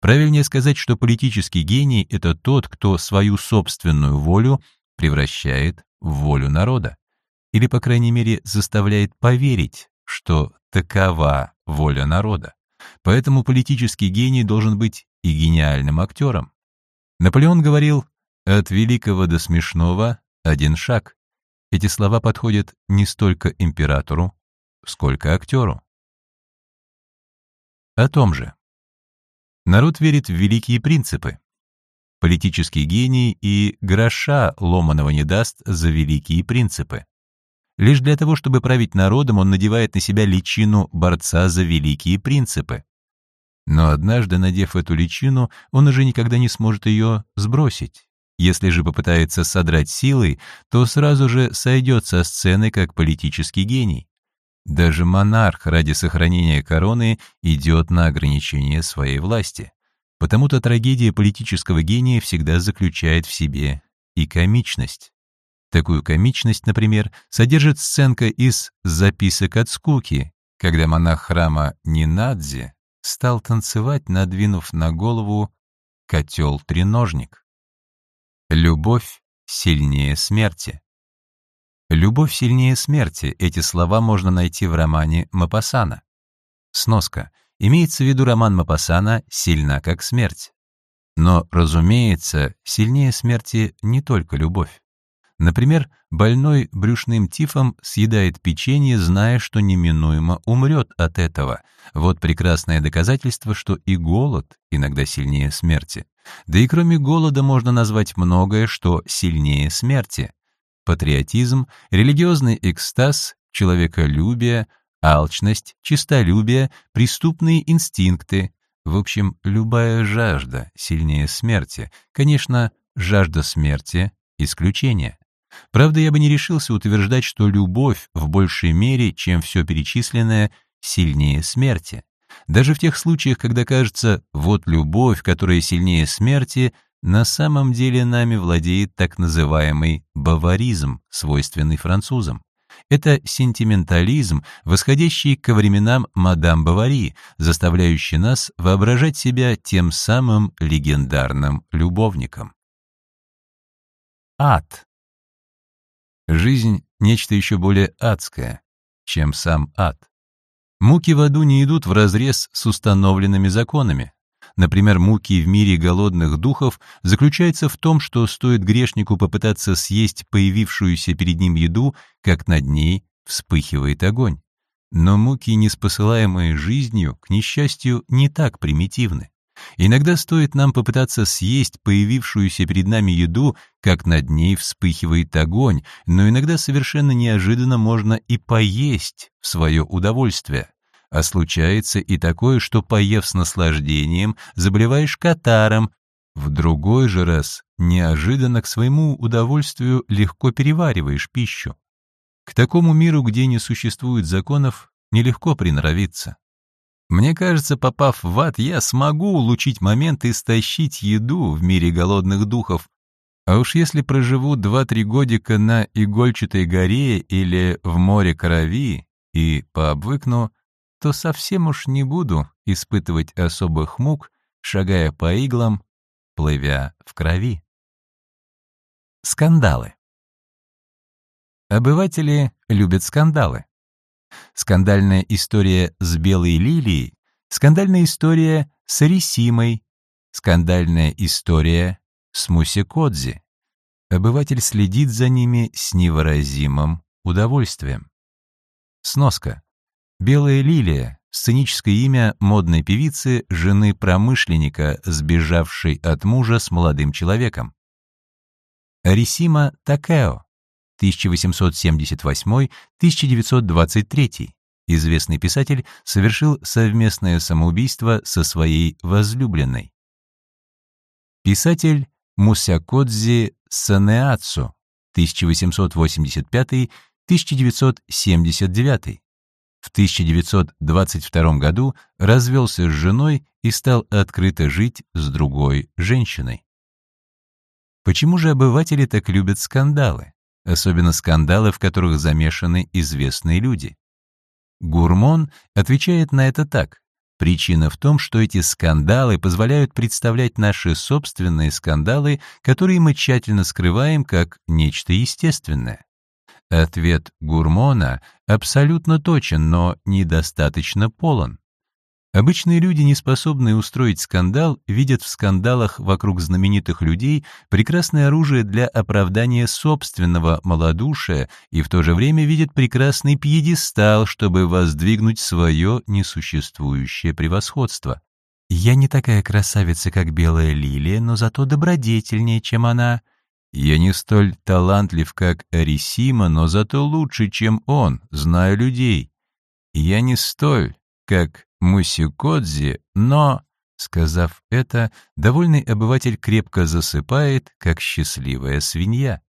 Правильнее сказать, что политический гений — это тот, кто свою собственную волю превращает волю народа. Или, по крайней мере, заставляет поверить, что такова воля народа. Поэтому политический гений должен быть и гениальным актером. Наполеон говорил «от великого до смешного один шаг. Эти слова подходят не столько императору, сколько актеру. О том же. Народ верит в великие принципы. Политический гений и гроша ломаного не даст за великие принципы. Лишь для того, чтобы править народом, он надевает на себя личину борца за великие принципы. Но однажды, надев эту личину, он уже никогда не сможет ее сбросить. Если же попытается содрать силой, то сразу же сойдет со сцены как политический гений. Даже монарх ради сохранения короны идет на ограничение своей власти. Потому-то трагедия политического гения всегда заключает в себе и комичность. Такую комичность, например, содержит сценка из «Записок от скуки», когда монах храма Нинадзи стал танцевать, надвинув на голову котел-треножник. Любовь сильнее смерти. Любовь сильнее смерти. Эти слова можно найти в романе Мапасана. Сноска. Имеется в виду роман Мапасана «Сильна как смерть». Но, разумеется, сильнее смерти не только любовь. Например, больной брюшным тифом съедает печенье, зная, что неминуемо умрет от этого. Вот прекрасное доказательство, что и голод иногда сильнее смерти. Да и кроме голода можно назвать многое, что сильнее смерти. Патриотизм, религиозный экстаз, человеколюбие, алчность, честолюбие, преступные инстинкты. В общем, любая жажда сильнее смерти. Конечно, жажда смерти — исключение. Правда, я бы не решился утверждать, что любовь в большей мере, чем все перечисленное, сильнее смерти. Даже в тех случаях, когда кажется, вот любовь, которая сильнее смерти, на самом деле нами владеет так называемый баваризм, свойственный французам. Это сентиментализм, восходящий ко временам мадам Бавари, заставляющий нас воображать себя тем самым легендарным любовником. Ад. Жизнь — нечто еще более адское, чем сам ад. Муки в аду не идут вразрез с установленными законами. Например, муки в мире голодных духов заключаются в том, что стоит грешнику попытаться съесть появившуюся перед ним еду, как над ней вспыхивает огонь. Но муки, неспосылаемые жизнью, к несчастью, не так примитивны. Иногда стоит нам попытаться съесть появившуюся перед нами еду, как над ней вспыхивает огонь, но иногда совершенно неожиданно можно и поесть в свое удовольствие. А случается и такое, что, поев с наслаждением, заболеваешь катаром, в другой же раз неожиданно к своему удовольствию легко перевариваешь пищу. К такому миру, где не существует законов, нелегко приноровиться. Мне кажется, попав в ад, я смогу улучить момент и стащить еду в мире голодных духов. А уж если проживу два-три годика на игольчатой горе или в море крови и пообвыкну, то совсем уж не буду испытывать особых мук, шагая по иглам, плывя в крови. Скандалы. Обыватели любят скандалы. Скандальная история с белой лилией, скандальная история с Арисимой, скандальная история с Мусикодзи. Обыватель следит за ними с невыразимым удовольствием. Сноска. Белая лилия — сценическое имя модной певицы, жены промышленника, сбежавшей от мужа с молодым человеком. Арисима Такео 1878-1923, известный писатель, совершил совместное самоубийство со своей возлюбленной. Писатель Мусякодзи Санеацу, 1885-1979. В 1922 году развелся с женой и стал открыто жить с другой женщиной. Почему же обыватели так любят скандалы? особенно скандалы, в которых замешаны известные люди. Гурмон отвечает на это так. Причина в том, что эти скандалы позволяют представлять наши собственные скандалы, которые мы тщательно скрываем как нечто естественное. Ответ Гурмона абсолютно точен, но недостаточно полон. Обычные люди, не способные устроить скандал, видят в скандалах вокруг знаменитых людей прекрасное оружие для оправдания собственного малодушия и в то же время видят прекрасный пьедестал, чтобы воздвигнуть свое несуществующее превосходство. «Я не такая красавица, как белая лилия, но зато добродетельнее, чем она», я не столь талантлив, как Арисима, но зато лучше, чем он, знаю людей. Я не столь, как Мусикодзи, но, сказав это, довольный обыватель крепко засыпает, как счастливая свинья.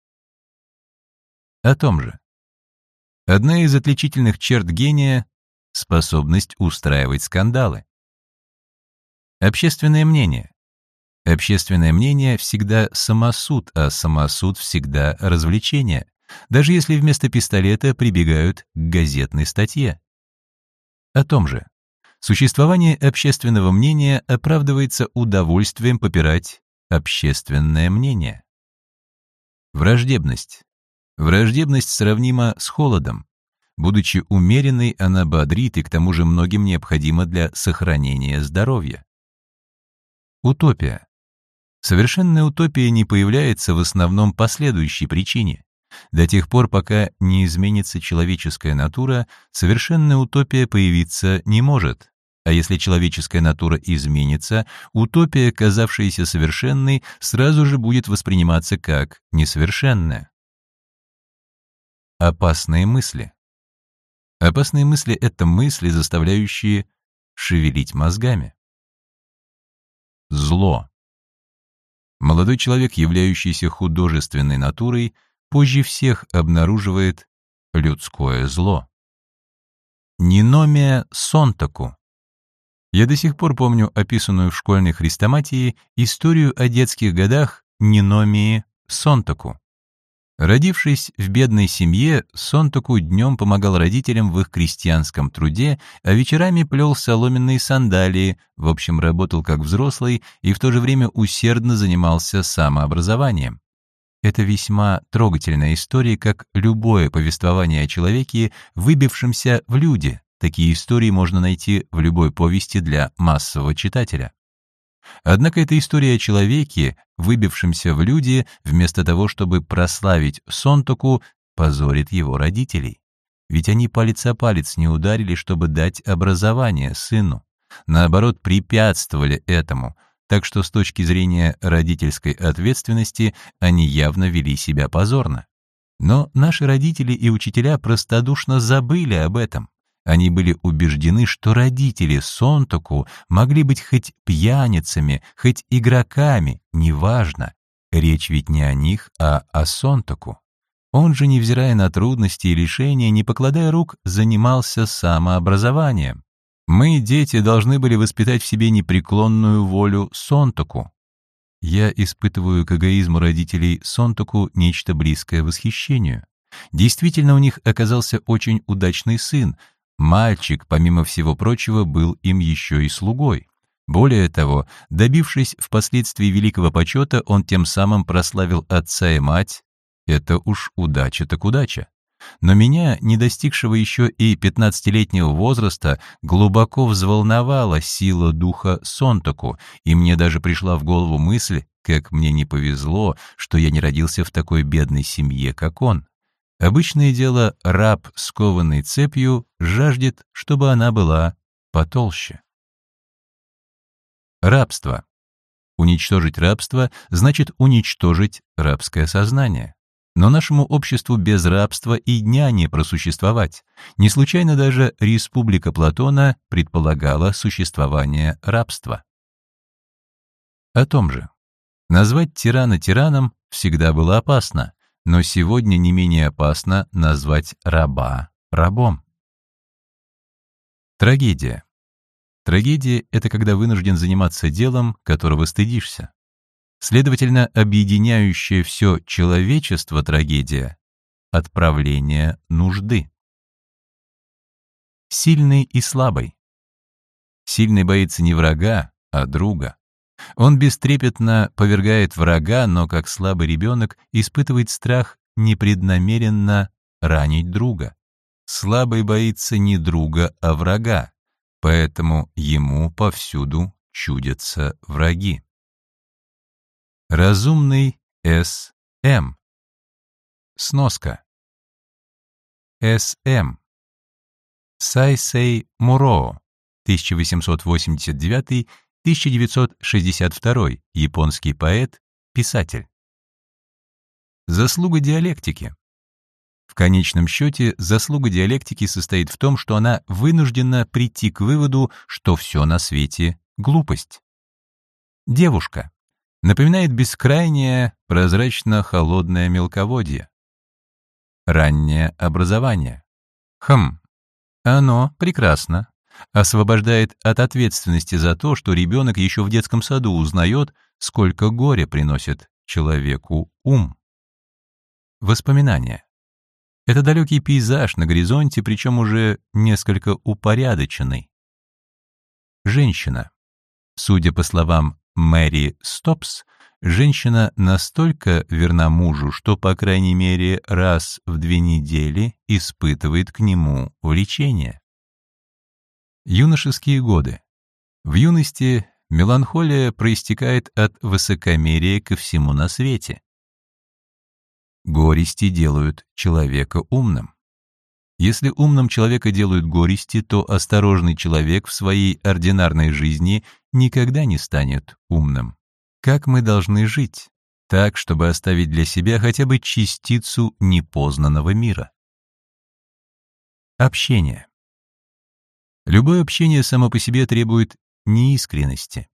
О том же. Одна из отличительных черт гения — способность устраивать скандалы. Общественное мнение. Общественное мнение всегда самосуд, а самосуд всегда развлечение, даже если вместо пистолета прибегают к газетной статье. О том же. Существование общественного мнения оправдывается удовольствием попирать общественное мнение. Враждебность. Враждебность сравнима с холодом. Будучи умеренной, она бодрит и к тому же многим необходима для сохранения здоровья. Утопия. Совершенная утопия не появляется в основном по следующей причине. До тех пор, пока не изменится человеческая натура, совершенная утопия появиться не может. А если человеческая натура изменится, утопия, казавшаяся совершенной, сразу же будет восприниматься как несовершенная. Опасные мысли. Опасные мысли — это мысли, заставляющие шевелить мозгами. Зло. Молодой человек, являющийся художественной натурой, позже всех обнаруживает людское зло. Ниномия Сонтаку. Я до сих пор помню описанную в школьной хрестоматии историю о детских годах Ниномии Сонтаку. Родившись в бедной семье, Сонтаку днем помогал родителям в их крестьянском труде, а вечерами плел соломенные сандалии, в общем, работал как взрослый и в то же время усердно занимался самообразованием. Это весьма трогательная история, как любое повествование о человеке, выбившемся в люди. Такие истории можно найти в любой повести для массового читателя. Однако эта история о человеке, выбившемся в люди, вместо того, чтобы прославить Сонтоку, позорит его родителей. Ведь они палец о палец не ударили, чтобы дать образование сыну. Наоборот, препятствовали этому, так что с точки зрения родительской ответственности они явно вели себя позорно. Но наши родители и учителя простодушно забыли об этом. Они были убеждены, что родители Сонтоку могли быть хоть пьяницами, хоть игроками, неважно. речь ведь не о них, а о Сонтаку. Он же, невзирая на трудности и лишения, не покладая рук, занимался самообразованием. Мы, дети, должны были воспитать в себе непреклонную волю Сонтаку. Я испытываю к эгоизму родителей Сонтаку нечто близкое восхищению. Действительно, у них оказался очень удачный сын. Мальчик, помимо всего прочего, был им еще и слугой. Более того, добившись впоследствии великого почета, он тем самым прославил отца и мать. Это уж удача так удача. Но меня, не достигшего еще и пятнадцатилетнего возраста, глубоко взволновала сила духа Сонтоку, и мне даже пришла в голову мысль, как мне не повезло, что я не родился в такой бедной семье, как он. Обычное дело, раб, скованный цепью, жаждет, чтобы она была потолще. Рабство. Уничтожить рабство значит уничтожить рабское сознание. Но нашему обществу без рабства и дня не просуществовать. Не случайно даже Республика Платона предполагала существование рабства. О том же. Назвать тирана тираном всегда было опасно, но сегодня не менее опасно назвать раба рабом. Трагедия. Трагедия — это когда вынужден заниматься делом, которого стыдишься. Следовательно, объединяющая все человечество трагедия — отправление нужды. Сильный и слабый. Сильный боится не врага, а друга. Он бестрепетно повергает врага, но как слабый ребенок испытывает страх непреднамеренно ранить друга. Слабый боится не друга, а врага, поэтому ему повсюду чудятся враги. Разумный С.М. Сноска. С.М. Сайсей Муро, 1889-1962, японский поэт, писатель. Заслуга диалектики. В конечном счете, заслуга диалектики состоит в том, что она вынуждена прийти к выводу, что все на свете — глупость. Девушка напоминает бескрайнее прозрачно-холодное мелководье. Раннее образование. Хм, оно прекрасно. Освобождает от ответственности за то, что ребенок еще в детском саду узнает, сколько горя приносит человеку ум. Воспоминания. Это далекий пейзаж на горизонте, причем уже несколько упорядоченный. Женщина. Судя по словам Мэри Стопс, женщина настолько верна мужу, что, по крайней мере, раз в две недели испытывает к нему влечение. Юношеские годы. В юности меланхолия проистекает от высокомерия ко всему на свете. Горести делают человека умным. Если умным человека делают горести, то осторожный человек в своей ординарной жизни никогда не станет умным. Как мы должны жить? Так, чтобы оставить для себя хотя бы частицу непознанного мира. Общение. Любое общение само по себе требует неискренности.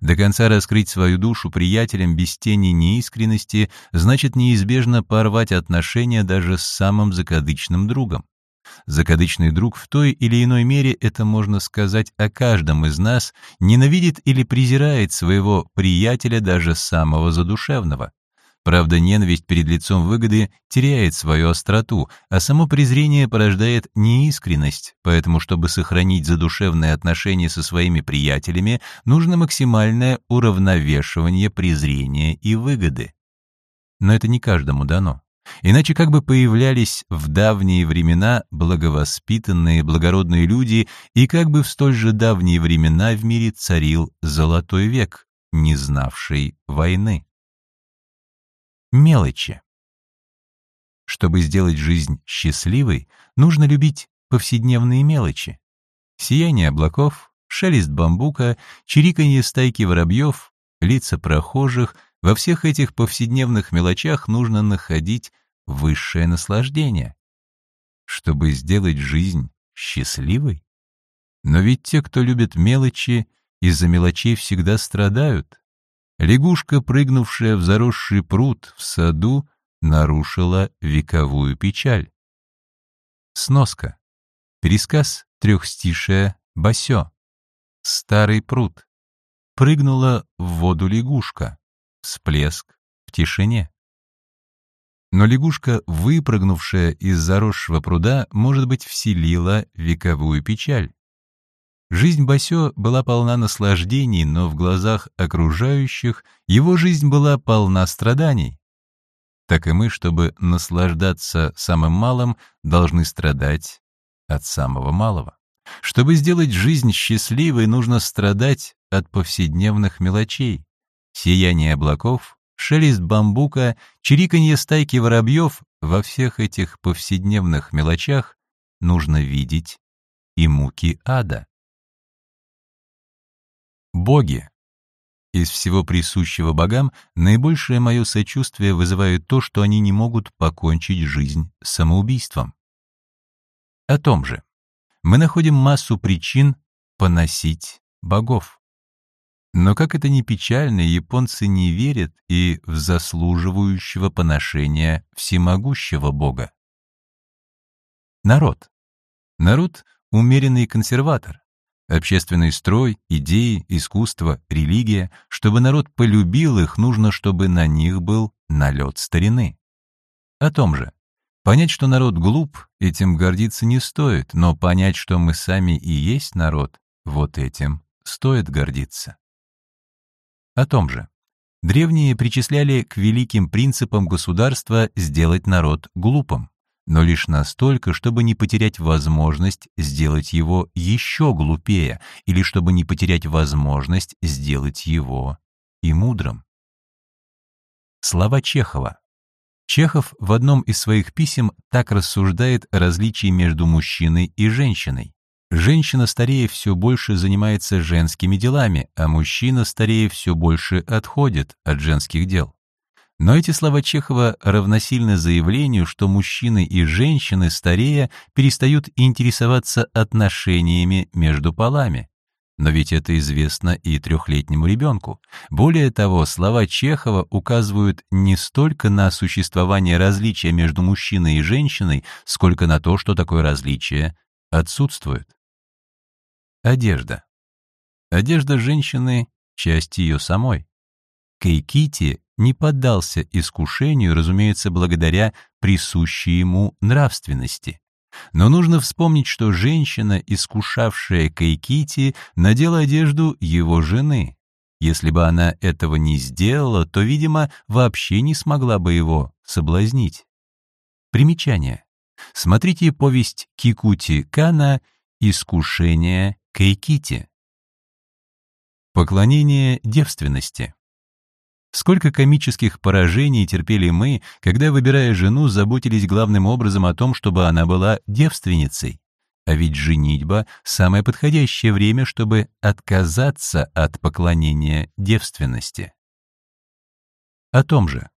До конца раскрыть свою душу приятелям без тени неискренности значит неизбежно порвать отношения даже с самым закадычным другом. Закадычный друг в той или иной мере, это можно сказать о каждом из нас, ненавидит или презирает своего приятеля даже самого задушевного. Правда, ненависть перед лицом выгоды теряет свою остроту, а само презрение порождает неискренность, поэтому, чтобы сохранить задушевные отношения со своими приятелями, нужно максимальное уравновешивание презрения и выгоды. Но это не каждому дано. Иначе как бы появлялись в давние времена благовоспитанные, благородные люди, и как бы в столь же давние времена в мире царил золотой век, не знавший войны. Мелочи. Чтобы сделать жизнь счастливой, нужно любить повседневные мелочи. Сияние облаков, шелест бамбука, чириканье стайки воробьев, лица прохожих — во всех этих повседневных мелочах нужно находить высшее наслаждение, чтобы сделать жизнь счастливой. Но ведь те, кто любит мелочи, из-за мелочей всегда страдают. Лягушка, прыгнувшая в заросший пруд в саду, нарушила вековую печаль. Сноска. Пересказ трехстишая Басё. Старый пруд. Прыгнула в воду лягушка. Всплеск в тишине. Но лягушка, выпрыгнувшая из заросшего пруда, может быть, вселила вековую печаль. Жизнь Басё была полна наслаждений, но в глазах окружающих его жизнь была полна страданий. Так и мы, чтобы наслаждаться самым малым, должны страдать от самого малого. Чтобы сделать жизнь счастливой, нужно страдать от повседневных мелочей. Сияние облаков, шелест бамбука, чириканье стайки воробьев — во всех этих повседневных мелочах нужно видеть и муки ада. Боги. Из всего присущего богам наибольшее мое сочувствие вызывает то, что они не могут покончить жизнь самоубийством. О том же. Мы находим массу причин поносить богов. Но как это ни печально, японцы не верят и в заслуживающего поношения всемогущего бога. Народ. Народ — умеренный консерватор. Общественный строй, идеи, искусство, религия. Чтобы народ полюбил их, нужно, чтобы на них был налет старины. О том же. Понять, что народ глуп, этим гордиться не стоит, но понять, что мы сами и есть народ, вот этим стоит гордиться. О том же. Древние причисляли к великим принципам государства сделать народ глупым но лишь настолько, чтобы не потерять возможность сделать его еще глупее или чтобы не потерять возможность сделать его и мудрым. Слова Чехова. Чехов в одном из своих писем так рассуждает о различии между мужчиной и женщиной. Женщина старее все больше занимается женскими делами, а мужчина старее все больше отходит от женских дел. Но эти слова Чехова равносильны заявлению, что мужчины и женщины, старея, перестают интересоваться отношениями между полами. Но ведь это известно и трехлетнему ребенку. Более того, слова Чехова указывают не столько на существование различия между мужчиной и женщиной, сколько на то, что такое различие отсутствует. Одежда. Одежда женщины — часть ее самой. Кейкити не поддался искушению, разумеется, благодаря присущей ему нравственности. Но нужно вспомнить, что женщина, искушавшая Кайкити, надела одежду его жены. Если бы она этого не сделала, то, видимо, вообще не смогла бы его соблазнить. Примечание. Смотрите повесть Кикути Кана «Искушение Кайкити». Поклонение девственности. Сколько комических поражений терпели мы, когда, выбирая жену, заботились главным образом о том, чтобы она была девственницей. А ведь женитьба — самое подходящее время, чтобы отказаться от поклонения девственности. О том же.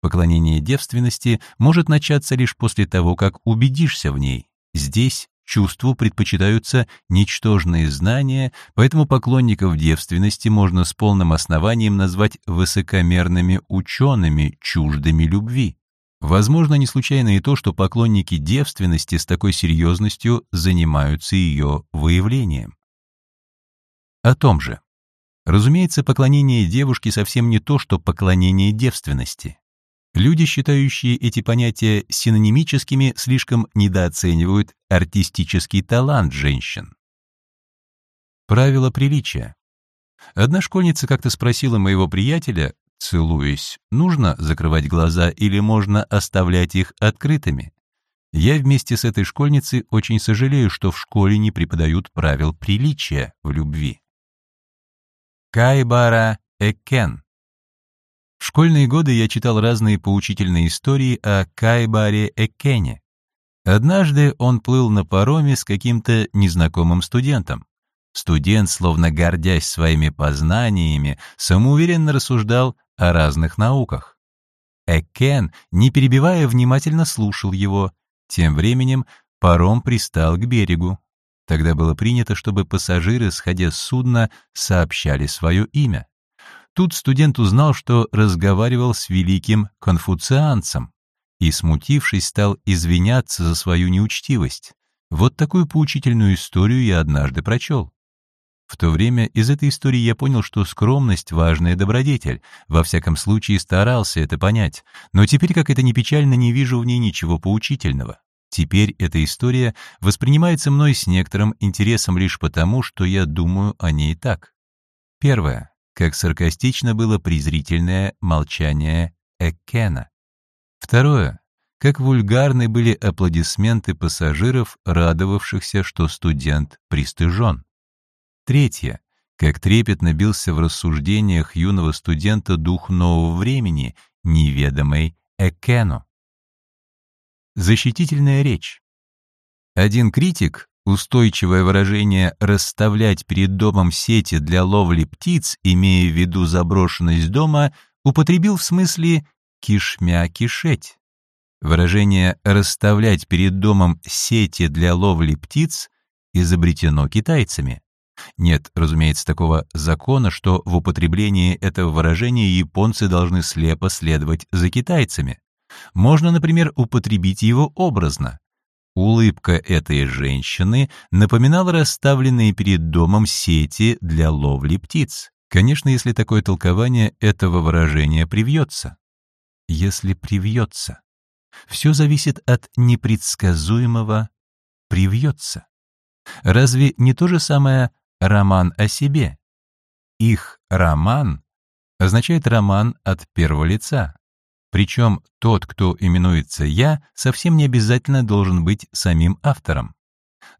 Поклонение девственности может начаться лишь после того, как убедишься в ней. Здесь Чувству предпочитаются ничтожные знания, поэтому поклонников девственности можно с полным основанием назвать высокомерными учеными, чуждыми любви. Возможно, не случайно и то, что поклонники девственности с такой серьезностью занимаются ее выявлением. О том же. Разумеется, поклонение девушки совсем не то, что поклонение девственности. Люди, считающие эти понятия синонимическими, слишком недооценивают артистический талант женщин. Правило приличия. Одна школьница как-то спросила моего приятеля, целуясь, нужно закрывать глаза или можно оставлять их открытыми. Я вместе с этой школьницей очень сожалею, что в школе не преподают правил приличия в любви. Кайбара Экен в школьные годы я читал разные поучительные истории о Кайбаре Экене. Однажды он плыл на пароме с каким-то незнакомым студентом. Студент, словно гордясь своими познаниями, самоуверенно рассуждал о разных науках. Экен, не перебивая, внимательно слушал его. Тем временем паром пристал к берегу. Тогда было принято, чтобы пассажиры, сходя с судна, сообщали свое имя. Тут студент узнал, что разговаривал с великим конфуцианцем и, смутившись, стал извиняться за свою неучтивость. Вот такую поучительную историю я однажды прочел. В то время из этой истории я понял, что скромность — важная добродетель. Во всяком случае, старался это понять. Но теперь, как это ни печально, не вижу в ней ничего поучительного. Теперь эта история воспринимается мной с некоторым интересом лишь потому, что я думаю о ней так. Первое. Как саркастично было презрительное молчание Эккена. Второе. Как вульгарны были аплодисменты пассажиров, радовавшихся, что студент пристыжен. Третье. Как трепетно бился в рассуждениях юного студента дух нового времени, неведомой Экену. Защитительная речь. Один критик, устойчивое выражение «расставлять перед домом сети для ловли птиц», имея в виду заброшенность дома, употребил в смысле «кишмя кишеть». Выражение «расставлять перед домом сети для ловли птиц» изобретено китайцами. Нет, разумеется, такого закона, что в употреблении этого выражения японцы должны слепо следовать за китайцами. Можно, например, употребить его образно. Улыбка этой женщины напоминала расставленные перед домом сети для ловли птиц. Конечно, если такое толкование этого выражения привьется. Если привьется. Все зависит от непредсказуемого «привьется». Разве не то же самое роман о себе? Их роман означает роман от первого лица. Причем тот, кто именуется «я», совсем не обязательно должен быть самим автором.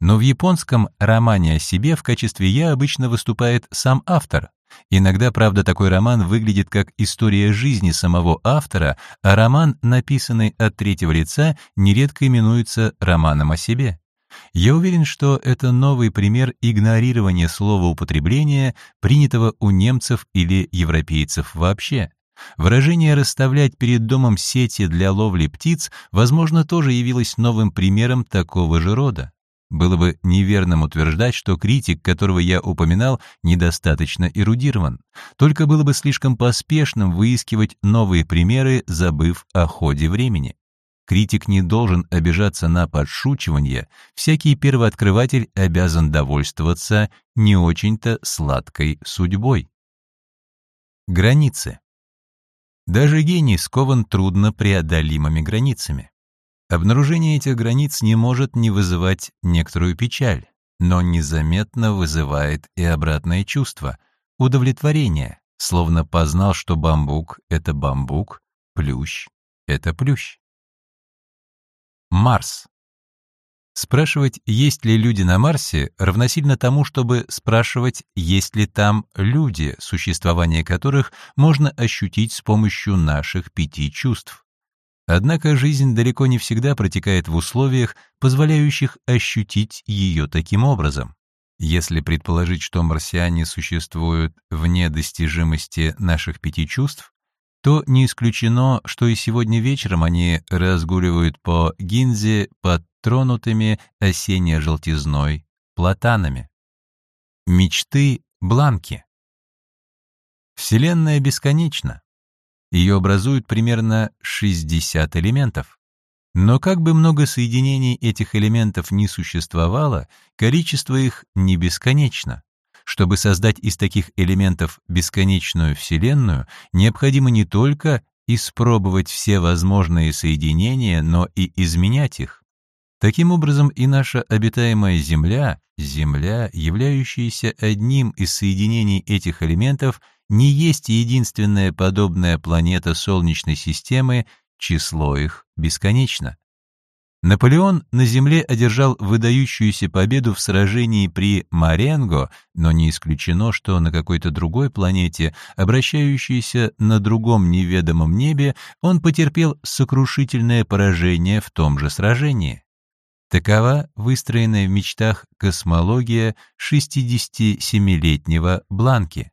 Но в японском романе о себе в качестве «я» обычно выступает сам автор. Иногда, правда, такой роман выглядит как история жизни самого автора, а роман, написанный от третьего лица, нередко именуется романом о себе. Я уверен, что это новый пример игнорирования слова употребления, принятого у немцев или европейцев вообще. Выражение «расставлять перед домом сети для ловли птиц» возможно тоже явилось новым примером такого же рода. Было бы неверным утверждать, что критик, которого я упоминал, недостаточно эрудирован. Только было бы слишком поспешным выискивать новые примеры, забыв о ходе времени. Критик не должен обижаться на подшучивание, всякий первооткрыватель обязан довольствоваться не очень-то сладкой судьбой. Границы. Даже гений скован трудно преодолимыми границами. Обнаружение этих границ не может не вызывать некоторую печаль, но незаметно вызывает и обратное чувство — удовлетворение, словно познал, что бамбук — это бамбук, плющ — это плющ. Марс. Спрашивать, есть ли люди на Марсе, равносильно тому, чтобы спрашивать, есть ли там люди, существование которых можно ощутить с помощью наших пяти чувств. Однако жизнь далеко не всегда протекает в условиях, позволяющих ощутить ее таким образом. Если предположить, что марсиане существуют вне достижимости наших пяти чувств, то не исключено, что и сегодня вечером они разгуливают по Гинзе под тронутыми осенней желтизной платанами. Мечты Бланки. Вселенная бесконечна. Ее образуют примерно 60 элементов. Но как бы много соединений этих элементов ни существовало, количество их не бесконечно. Чтобы создать из таких элементов бесконечную Вселенную, необходимо не только испробовать все возможные соединения, но и изменять их. Таким образом, и наша обитаемая Земля, Земля, являющаяся одним из соединений этих элементов, не есть единственная подобная планета Солнечной системы, число их бесконечно. Наполеон на земле одержал выдающуюся победу в сражении при Маренго, но не исключено, что на какой-то другой планете, обращающейся на другом неведомом небе, он потерпел сокрушительное поражение в том же сражении. Такова выстроенная в мечтах космология 67-летнего Бланки.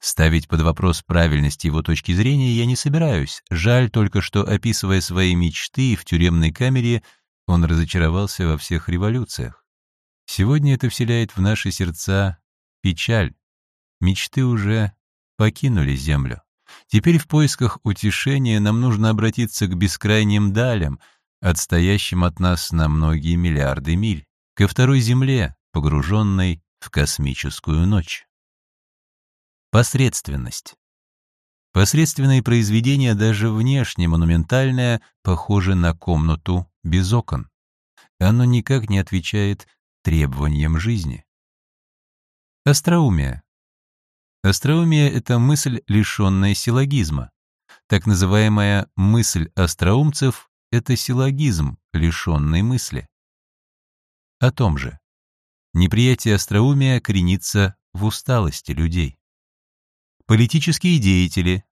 Ставить под вопрос правильность его точки зрения я не собираюсь. Жаль только, что, описывая свои мечты в тюремной камере, он разочаровался во всех революциях. Сегодня это вселяет в наши сердца печаль. Мечты уже покинули Землю. Теперь в поисках утешения нам нужно обратиться к бескрайним далям, отстоящим от нас на многие миллиарды миль, ко второй Земле, погруженной в космическую ночь. Посредственность. Посредственные произведения, даже внешне монументальное, похожи на комнату без окон. Оно никак не отвечает требованиям жизни. Остроумие. Остроумие — это мысль, лишенная силлогизма. Так называемая мысль остроумцев — это силлогизм, лишенный мысли. О том же. Неприятие остроумия коренится в усталости людей. Политические деятели.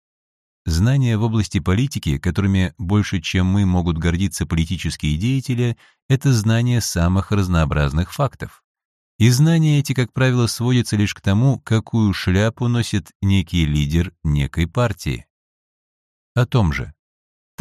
Знания в области политики, которыми больше, чем мы могут гордиться политические деятели, это знание самых разнообразных фактов. И знания эти, как правило, сводятся лишь к тому, какую шляпу носит некий лидер некой партии. О том же.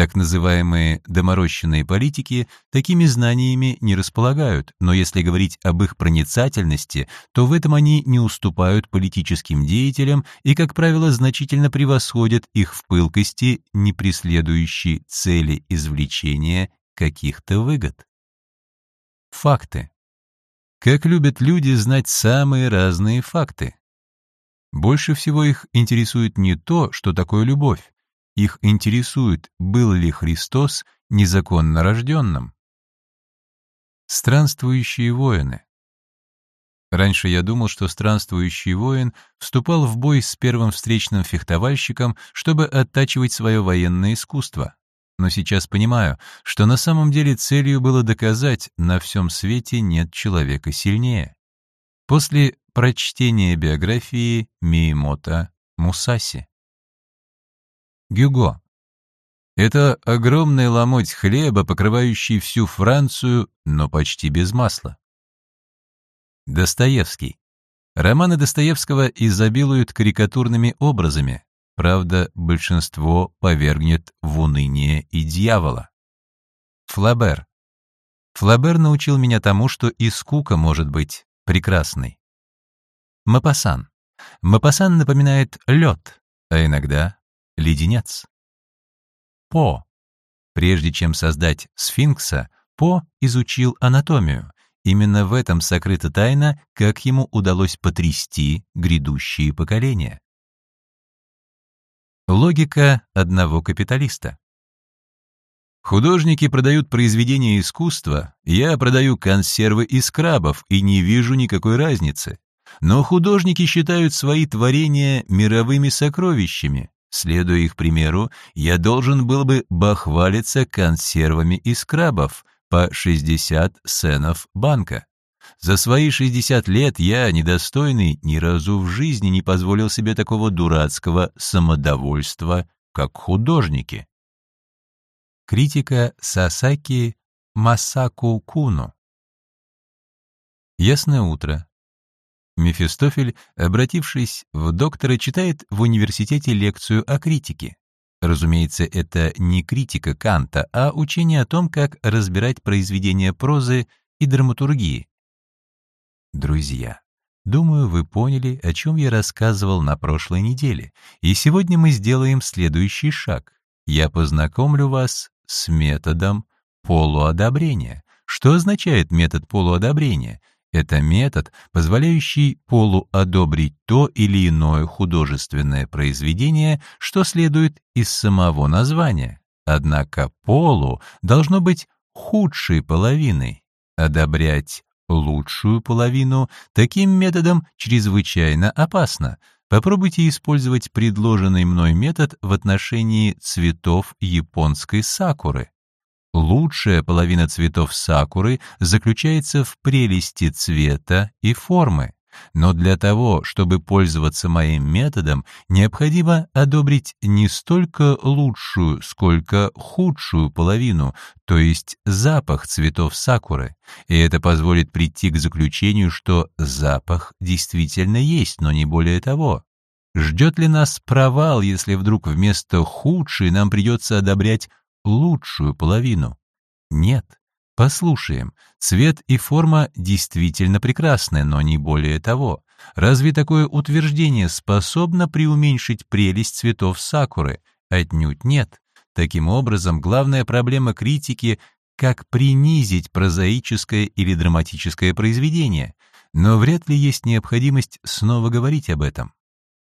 Так называемые доморощенные политики такими знаниями не располагают, но если говорить об их проницательности, то в этом они не уступают политическим деятелям и, как правило, значительно превосходят их в пылкости, не преследующей цели извлечения каких-то выгод. Факты. Как любят люди знать самые разные факты. Больше всего их интересует не то, что такое любовь, их интересует, был ли Христос незаконно рожденным. Странствующие воины. Раньше я думал, что странствующий воин вступал в бой с первым встречным фехтовальщиком, чтобы оттачивать свое военное искусство. Но сейчас понимаю, что на самом деле целью было доказать, на всем свете нет человека сильнее. После прочтения биографии Миемота Мусаси. Гюго. Это огромный ломоть хлеба, покрывающий всю Францию, но почти без масла. Достоевский. Романы Достоевского изобилуют карикатурными образами, правда, большинство повергнет в уныние и дьявола. Флабер. Флабер научил меня тому, что и скука может быть прекрасной. Мапасан. Мапасан напоминает лед, а иногда леденец. По. Прежде чем создать сфинкса, По изучил анатомию. Именно в этом сокрыта тайна, как ему удалось потрясти грядущие поколения. Логика одного капиталиста. Художники продают произведения искусства, я продаю консервы из крабов и не вижу никакой разницы. Но художники считают свои творения мировыми сокровищами, Следуя их примеру, я должен был бы бахвалиться консервами из крабов по 60 сенов банка. За свои 60 лет я, недостойный, ни разу в жизни не позволил себе такого дурацкого самодовольства, как художники. Критика Сасаки Масаку Куну Ясное утро. Мефистофель, обратившись в доктора, читает в университете лекцию о критике. Разумеется, это не критика Канта, а учение о том, как разбирать произведения прозы и драматургии. Друзья, думаю, вы поняли, о чем я рассказывал на прошлой неделе, и сегодня мы сделаем следующий шаг. Я познакомлю вас с методом полуодобрения. Что означает метод полуодобрения? Это метод, позволяющий полу одобрить то или иное художественное произведение, что следует из самого названия. Однако полу должно быть худшей половиной. Одобрять лучшую половину таким методом чрезвычайно опасно. Попробуйте использовать предложенный мной метод в отношении цветов японской сакуры. Лучшая половина цветов сакуры заключается в прелести цвета и формы. Но для того, чтобы пользоваться моим методом, необходимо одобрить не столько лучшую, сколько худшую половину, то есть запах цветов сакуры. И это позволит прийти к заключению, что запах действительно есть, но не более того. Ждет ли нас провал, если вдруг вместо худшей нам придется одобрять лучшую половину. Нет. Послушаем. Цвет и форма действительно прекрасны, но не более того. Разве такое утверждение способно преуменьшить прелесть цветов сакуры? Отнюдь нет. Таким образом, главная проблема критики — как принизить прозаическое или драматическое произведение, но вряд ли есть необходимость снова говорить об этом.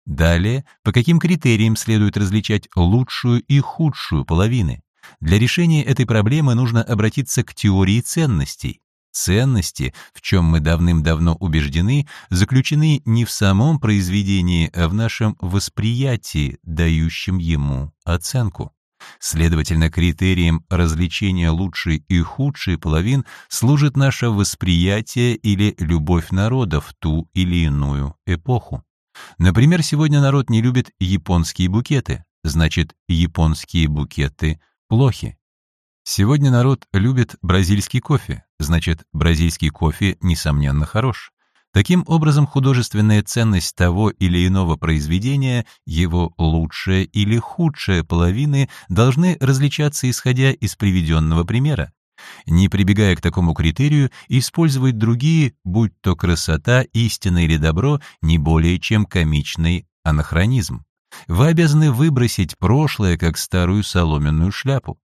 Далее, по каким критериям следует различать лучшую и худшую половины? Для решения этой проблемы нужно обратиться к теории ценностей. Ценности, в чем мы давным-давно убеждены, заключены не в самом произведении, а в нашем восприятии, дающем ему оценку. Следовательно, критерием различения лучшей и худшей половин служит наше восприятие или любовь народа в ту или иную эпоху. Например, сегодня народ не любит японские букеты, значит, японские букеты плохи. Сегодня народ любит бразильский кофе, значит, бразильский кофе, несомненно, хорош. Таким образом, художественная ценность того или иного произведения, его лучшая или худшая половины должны различаться исходя из приведенного примера. Не прибегая к такому критерию, использовать другие, будь то красота, истина или добро, не более чем комичный анахронизм. Вы обязаны выбросить прошлое, как старую соломенную шляпу.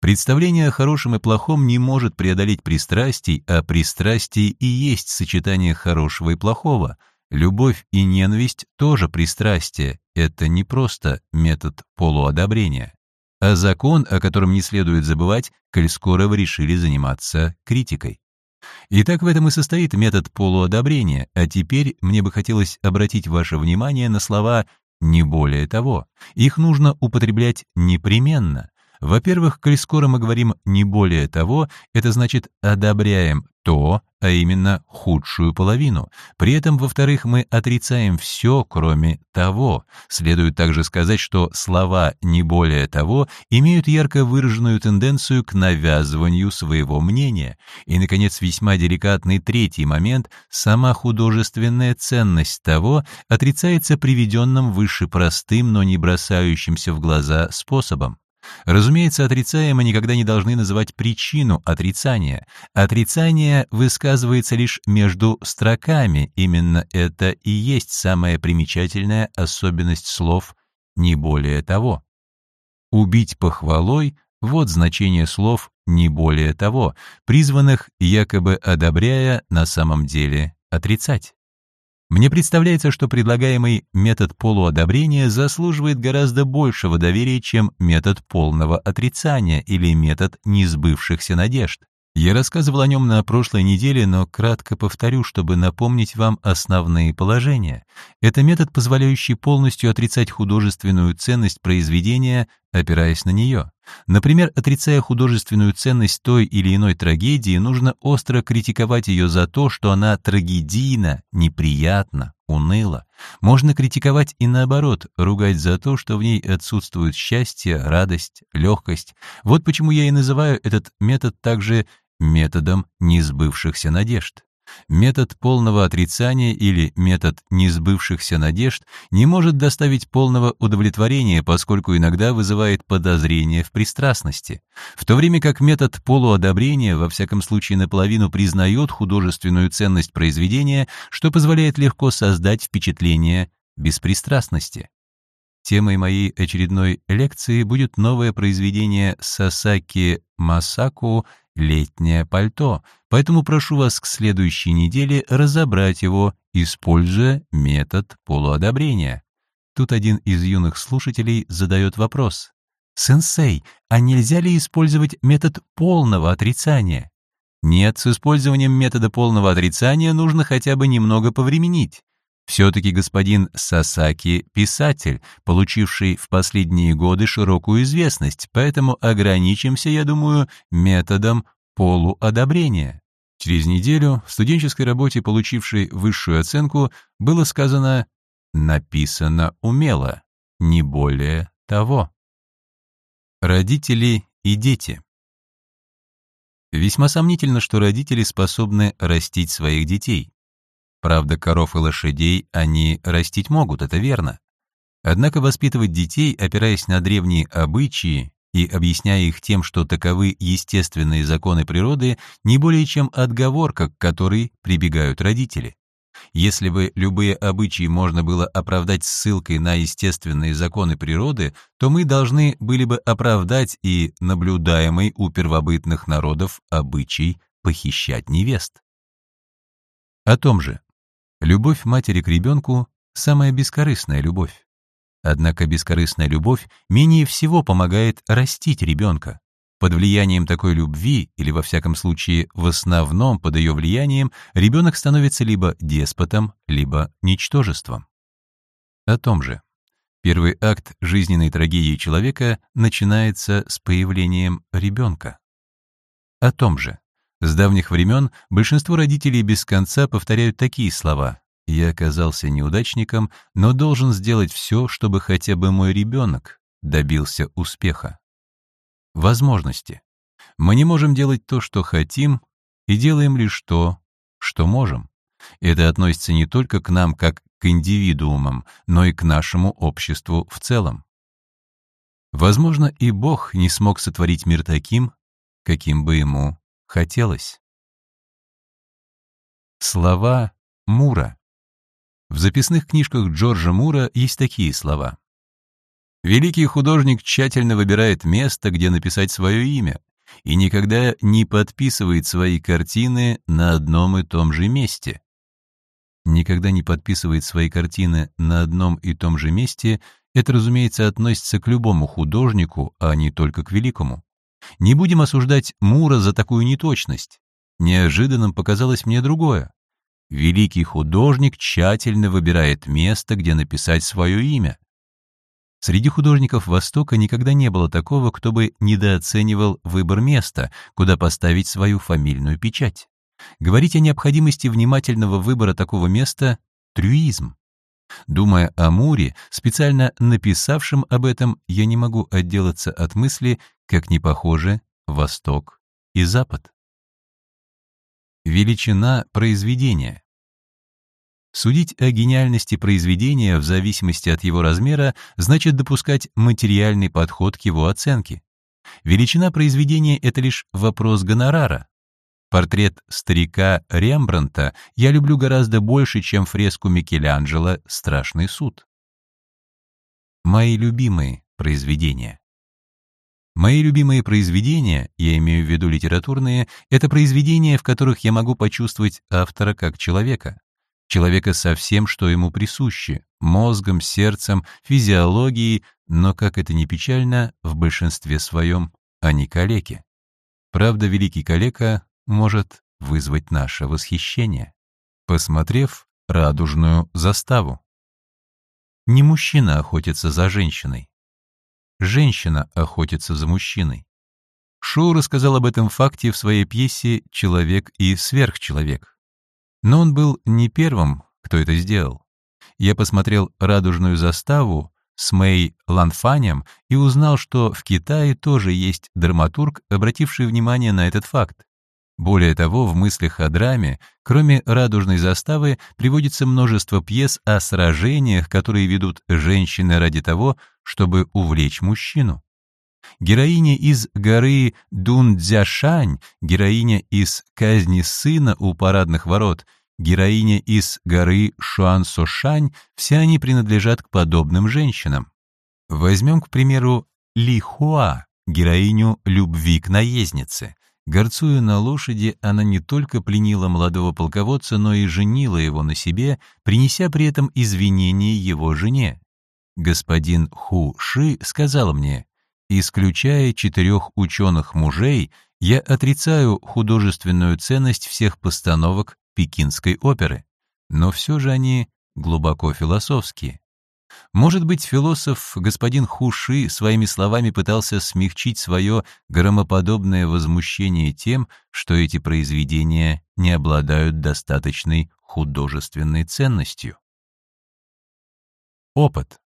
Представление о хорошем и плохом не может преодолеть пристрастий, а пристрастие и есть сочетание хорошего и плохого. Любовь и ненависть тоже пристрастие, это не просто метод полуодобрения. А закон, о котором не следует забывать, коль скоро вы решили заниматься критикой. Итак, в этом и состоит метод полуодобрения, а теперь мне бы хотелось обратить ваше внимание на слова «не более того». Их нужно употреблять непременно. Во-первых, коль скоро мы говорим «не более того», это значит «одобряем то», а именно худшую половину. При этом, во-вторых, мы отрицаем все, кроме того. Следует также сказать, что слова «не более того» имеют ярко выраженную тенденцию к навязыванию своего мнения. И, наконец, весьма деликатный третий момент — сама художественная ценность того отрицается приведенным выше простым, но не бросающимся в глаза способом. Разумеется, отрицая мы никогда не должны называть причину отрицания. Отрицание высказывается лишь между строками, именно это и есть самая примечательная особенность слов, не более того. Убить похвалой — вот значение слов «не более того», призванных, якобы одобряя, на самом деле отрицать. Мне представляется, что предлагаемый метод полуодобрения заслуживает гораздо большего доверия, чем метод полного отрицания или метод несбывшихся надежд. Я рассказывал о нем на прошлой неделе, но кратко повторю, чтобы напомнить вам основные положения. Это метод, позволяющий полностью отрицать художественную ценность произведения, опираясь на нее. Например, отрицая художественную ценность той или иной трагедии, нужно остро критиковать ее за то, что она трагедийна, неприятна, уныла. Можно критиковать и наоборот, ругать за то, что в ней отсутствует счастье, радость, легкость. Вот почему я и называю этот метод также методом несбывшихся надежд. Метод полного отрицания или метод несбывшихся надежд не может доставить полного удовлетворения, поскольку иногда вызывает подозрение в пристрастности, в то время как метод полуодобрения, во всяком случае наполовину признает художественную ценность произведения, что позволяет легко создать впечатление беспристрастности. Темой моей очередной лекции будет новое произведение Сасаки Масаку «Летнее пальто», поэтому прошу вас к следующей неделе разобрать его, используя метод полуодобрения. Тут один из юных слушателей задает вопрос. «Сенсей, а нельзя ли использовать метод полного отрицания?» Нет, с использованием метода полного отрицания нужно хотя бы немного повременить. Все-таки господин Сасаки — писатель, получивший в последние годы широкую известность, поэтому ограничимся, я думаю, методом полуодобрения. Через неделю в студенческой работе, получившей высшую оценку, было сказано «написано умело, не более того». Родители и дети Весьма сомнительно, что родители способны растить своих детей. Правда, коров и лошадей они растить могут, это верно. Однако воспитывать детей, опираясь на древние обычаи и объясняя их тем, что таковы естественные законы природы, не более чем отговорка, к которой прибегают родители. Если бы любые обычаи можно было оправдать ссылкой на естественные законы природы, то мы должны были бы оправдать и наблюдаемый у первобытных народов обычай похищать невест. О том же. Любовь матери к ребенку – самая бескорыстная любовь. Однако бескорыстная любовь менее всего помогает растить ребенка. Под влиянием такой любви, или во всяком случае в основном под ее влиянием, ребенок становится либо деспотом, либо ничтожеством. О том же. Первый акт жизненной трагедии человека начинается с появлением ребенка. О том же. С давних времен большинство родителей без конца повторяют такие слова «Я оказался неудачником, но должен сделать все, чтобы хотя бы мой ребенок добился успеха» возможности. Мы не можем делать то, что хотим, и делаем лишь то, что можем. Это относится не только к нам как к индивидуумам, но и к нашему обществу в целом. Возможно, и Бог не смог сотворить мир таким, каким бы ему хотелось. Слова Мура. В записных книжках Джорджа Мура есть такие слова. Великий художник тщательно выбирает место, где написать свое имя, и никогда не подписывает свои картины на одном и том же месте. Никогда не подписывает свои картины на одном и том же месте, это, разумеется, относится к любому художнику, а не только к великому. Не будем осуждать Мура за такую неточность. Неожиданным показалось мне другое. Великий художник тщательно выбирает место, где написать свое имя. Среди художников Востока никогда не было такого, кто бы недооценивал выбор места, куда поставить свою фамильную печать. Говорить о необходимости внимательного выбора такого места — трюизм. Думая о Муре, специально написавшем об этом, я не могу отделаться от мысли, как не похожи Восток и Запад. Величина произведения Судить о гениальности произведения в зависимости от его размера значит допускать материальный подход к его оценке. Величина произведения — это лишь вопрос гонорара. Портрет старика Рембранта я люблю гораздо больше, чем фреску Микеланджело «Страшный суд». Мои любимые произведения. Мои любимые произведения, я имею в виду литературные, это произведения, в которых я могу почувствовать автора как человека человека со всем, что ему присуще, мозгом, сердцем, физиологией, но, как это ни печально, в большинстве своем они калеки. Правда, великий калека может вызвать наше восхищение, посмотрев радужную заставу. Не мужчина охотится за женщиной. Женщина охотится за мужчиной. Шоу рассказал об этом факте в своей пьесе «Человек и сверхчеловек». Но он был не первым, кто это сделал. Я посмотрел «Радужную заставу» с Мэй Ланфанем и узнал, что в Китае тоже есть драматург, обративший внимание на этот факт. Более того, в мыслях о драме, кроме «Радужной заставы», приводится множество пьес о сражениях, которые ведут женщины ради того, чтобы увлечь мужчину. Героиня из горы Дунцзяшань, героиня из казни сына у парадных ворот, героиня из горы Шуансошань, все они принадлежат к подобным женщинам. Возьмем, к примеру, Ли Хуа, героиню любви к наезднице. Горцуя на лошади, она не только пленила молодого полководца, но и женила его на себе, принеся при этом извинения его жене. Господин Ху Ши сказал мне, Исключая четырех ученых-мужей, я отрицаю художественную ценность всех постановок пекинской оперы, но все же они глубоко философские. Может быть, философ господин Хуши своими словами пытался смягчить свое громоподобное возмущение тем, что эти произведения не обладают достаточной художественной ценностью. Опыт.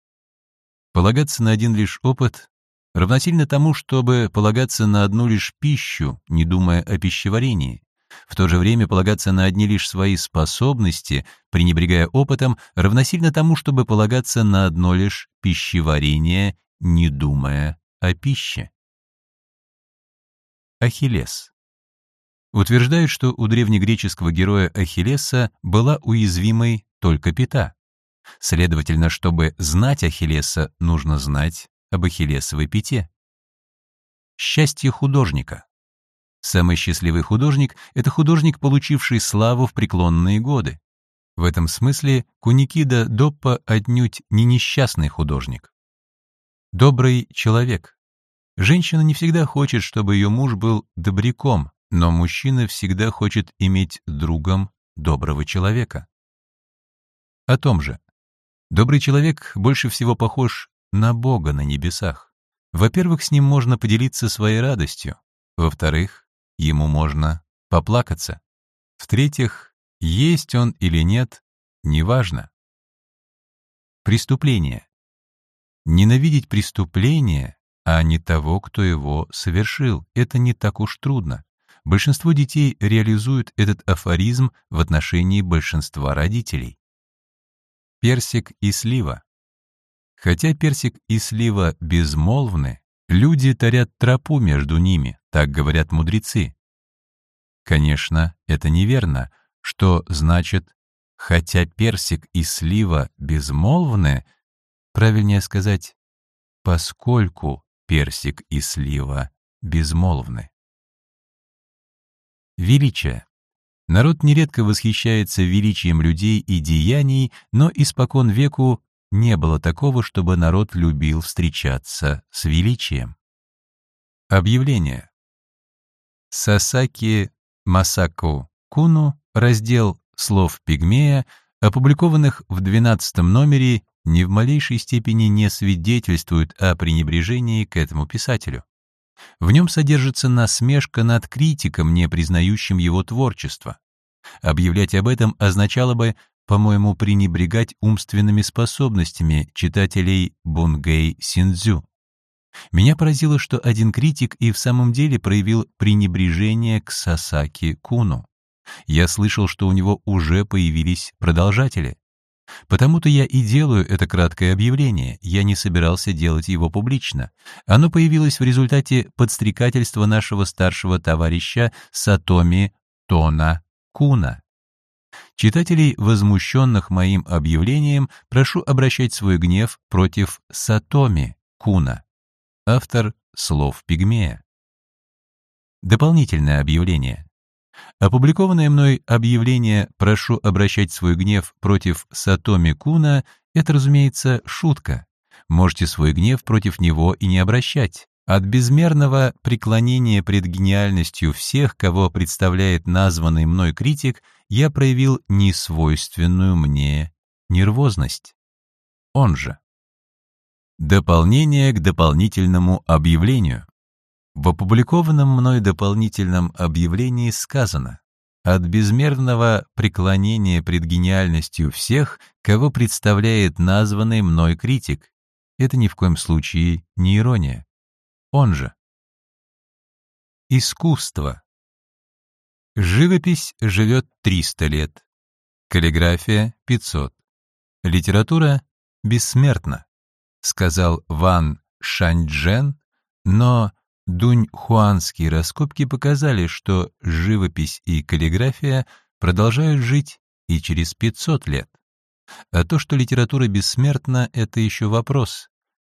Полагаться на один лишь опыт равносильно тому, чтобы полагаться на одну лишь пищу, не думая о пищеварении. В то же время полагаться на одни лишь свои способности, пренебрегая опытом, равносильно тому, чтобы полагаться на одно лишь пищеварение, не думая о пище. Ахиллес. утверждают, что у древнегреческого героя Ахиллеса была уязвимой только пята. Следовательно, чтобы знать Ахиллеса, нужно знать об Ахиллесовой пяте. Счастье художника. Самый счастливый художник — это художник, получивший славу в преклонные годы. В этом смысле Куникида Доппа отнюдь не несчастный художник. Добрый человек. Женщина не всегда хочет, чтобы ее муж был добряком, но мужчина всегда хочет иметь другом доброго человека. О том же. Добрый человек больше всего похож на Бога на небесах. Во-первых, с ним можно поделиться своей радостью. Во-вторых, ему можно поплакаться. В-третьих, есть он или нет, неважно. Преступление. Ненавидеть преступление, а не того, кто его совершил, это не так уж трудно. Большинство детей реализуют этот афоризм в отношении большинства родителей. Персик и слива. Хотя персик и слива безмолвны, люди тарят тропу между ними, так говорят мудрецы. Конечно, это неверно, что значит «хотя персик и слива безмолвны», правильнее сказать «поскольку персик и слива безмолвны». Величие. Народ нередко восхищается величием людей и деяний, но испокон веку не было такого, чтобы народ любил встречаться с величием. Объявление. Сасаки Масако Куну, раздел слов пигмея, опубликованных в 12 номере, ни в малейшей степени не свидетельствует о пренебрежении к этому писателю. В нем содержится насмешка над критиком, не признающим его творчество. Объявлять об этом означало бы по-моему, пренебрегать умственными способностями читателей Бунгэй Синдзю. Меня поразило, что один критик и в самом деле проявил пренебрежение к Сасаки Куну. Я слышал, что у него уже появились продолжатели. Потому-то я и делаю это краткое объявление, я не собирался делать его публично. Оно появилось в результате подстрекательства нашего старшего товарища Сатоми Тона Куна. Читателей, возмущенных моим объявлением, прошу обращать свой гнев против Сатоми Куна, автор слов Пигмея. Дополнительное объявление. Опубликованное мной объявление «Прошу обращать свой гнев против Сатоми Куна» — это, разумеется, шутка. Можете свой гнев против него и не обращать. От безмерного преклонения пред гениальностью всех, кого представляет названный мной критик, я проявил несвойственную мне нервозность. Он же. Дополнение к дополнительному объявлению. В опубликованном мной дополнительном объявлении сказано «От безмерного преклонения пред гениальностью всех, кого представляет названный мной критик». Это ни в коем случае не ирония он же. Искусство. Живопись живет 300 лет, каллиграфия — 500. Литература бессмертна, сказал Ван Шаньчжен, но дуньхуанские раскопки показали, что живопись и каллиграфия продолжают жить и через 500 лет. А то, что литература бессмертна, это еще вопрос.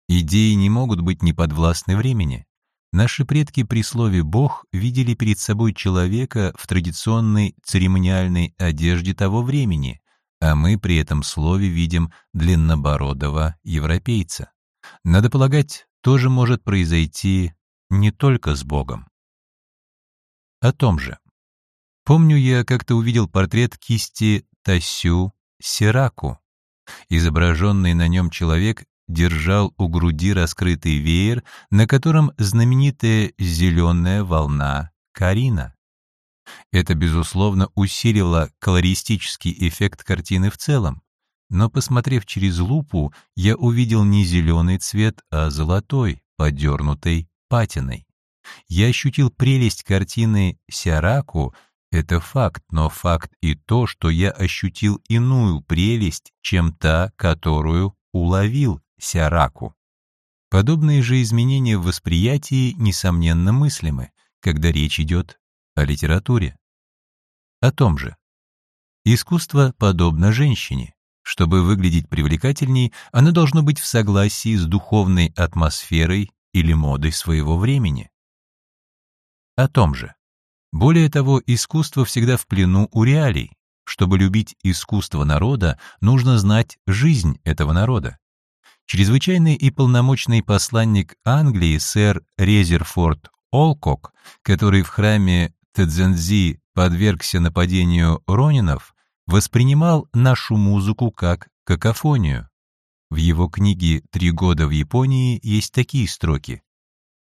Идеи не могут быть неподвластны времени. Наши предки при слове «бог» видели перед собой человека в традиционной церемониальной одежде того времени, а мы при этом слове видим длиннобородого европейца. Надо полагать, тоже может произойти не только с Богом. О том же. Помню, я как-то увидел портрет кисти Тасю Сираку. Изображенный на нем человек держал у груди раскрытый веер, на котором знаменитая зеленая волна Карина. Это, безусловно, усилило колористический эффект картины в целом, но, посмотрев через лупу, я увидел не зеленый цвет, а золотой, подернутой патиной. Я ощутил прелесть картины Сяраку, это факт, но факт и то, что я ощутил иную прелесть, чем та, которую уловил Сяраку. Подобные же изменения в восприятии, несомненно, мыслимы, когда речь идет о литературе. О том же. Искусство подобно женщине. Чтобы выглядеть привлекательней, оно должно быть в согласии с духовной атмосферой или модой своего времени. О том же. Более того, искусство всегда в плену у реалий. Чтобы любить искусство народа, нужно знать жизнь этого народа. Чрезвычайный и полномочный посланник Англии сэр Резерфорд Олкок, который в храме Тедзензи подвергся нападению ронинов, воспринимал нашу музыку как какофонию. В его книге «Три года в Японии» есть такие строки.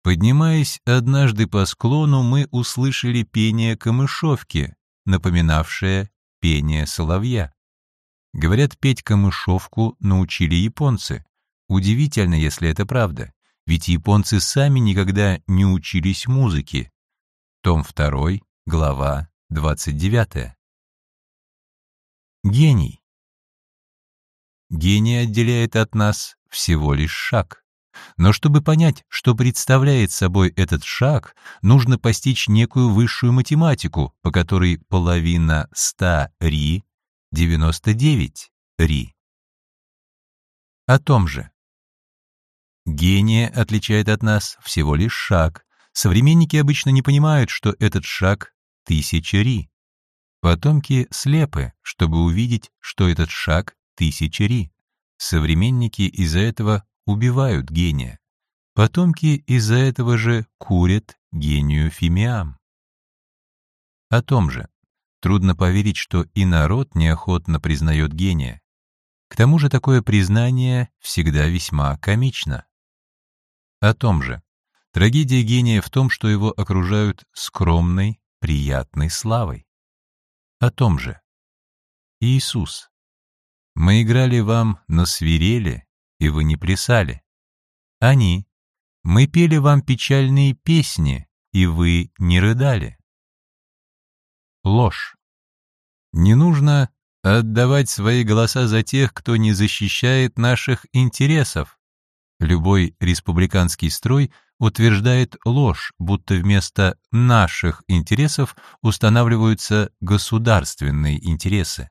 Поднимаясь однажды по склону, мы услышали пение камышовки, напоминавшее пение соловья. Говорят, петь камышовку научили японцы. Удивительно, если это правда, ведь японцы сами никогда не учились музыке. Том 2, глава 29. Гений. Гений отделяет от нас всего лишь шаг. Но чтобы понять, что представляет собой этот шаг, нужно постичь некую высшую математику, по которой половина 100 ри — 99 ри. О том же. Гения отличает от нас всего лишь шаг. Современники обычно не понимают, что этот шаг — тысяча ри. Потомки слепы, чтобы увидеть, что этот шаг — тысяча ри. Современники из-за этого убивают гения. Потомки из-за этого же курят гению фимиам. О том же. Трудно поверить, что и народ неохотно признает гения. К тому же такое признание всегда весьма комично. О том же. Трагедия гения в том, что его окружают скромной, приятной славой. О том же. Иисус. Мы играли вам на свирели, и вы не плясали. Они. Мы пели вам печальные песни, и вы не рыдали. Ложь. Не нужно отдавать свои голоса за тех, кто не защищает наших интересов. Любой республиканский строй утверждает ложь, будто вместо наших интересов устанавливаются государственные интересы.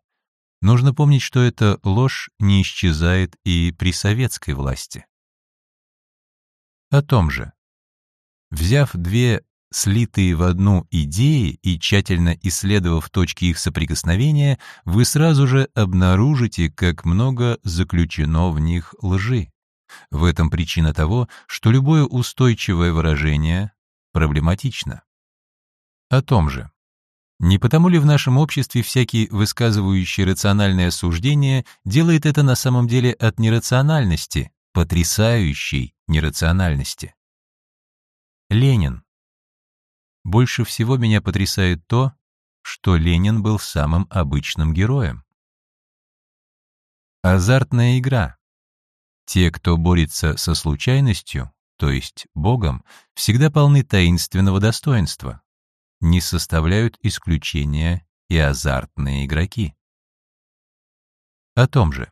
Нужно помнить, что эта ложь не исчезает и при советской власти. О том же. Взяв две слитые в одну идеи и тщательно исследовав точки их соприкосновения, вы сразу же обнаружите, как много заключено в них лжи. В этом причина того, что любое устойчивое выражение проблематично. О том же. Не потому ли в нашем обществе всякий высказывающий рациональное суждение делает это на самом деле от нерациональности, потрясающей нерациональности? Ленин. Больше всего меня потрясает то, что Ленин был самым обычным героем. Азартная игра. Те, кто борется со случайностью, то есть Богом, всегда полны таинственного достоинства не составляют исключения и азартные игроки. О том же.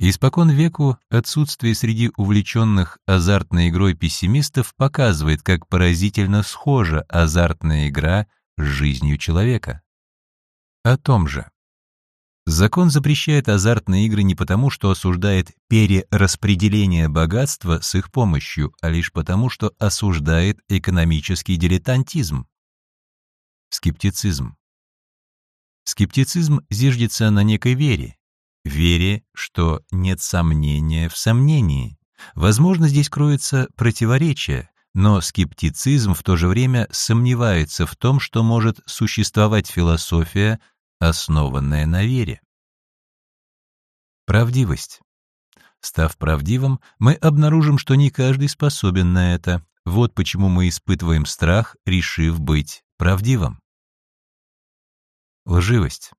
Испокон веку отсутствие среди увлеченных азартной игрой пессимистов показывает, как поразительно схожа азартная игра с жизнью человека. О том же. Закон запрещает азартные игры не потому, что осуждает перераспределение богатства с их помощью, а лишь потому, что осуждает экономический дилетантизм. Скептицизм. Скептицизм зиждется на некой вере. Вере, что нет сомнения в сомнении. Возможно, здесь кроется противоречие, но скептицизм в то же время сомневается в том, что может существовать философия, основанная на вере. Правдивость. Став правдивым, мы обнаружим, что не каждый способен на это. Вот почему мы испытываем страх, решив быть правдивым. Лживость.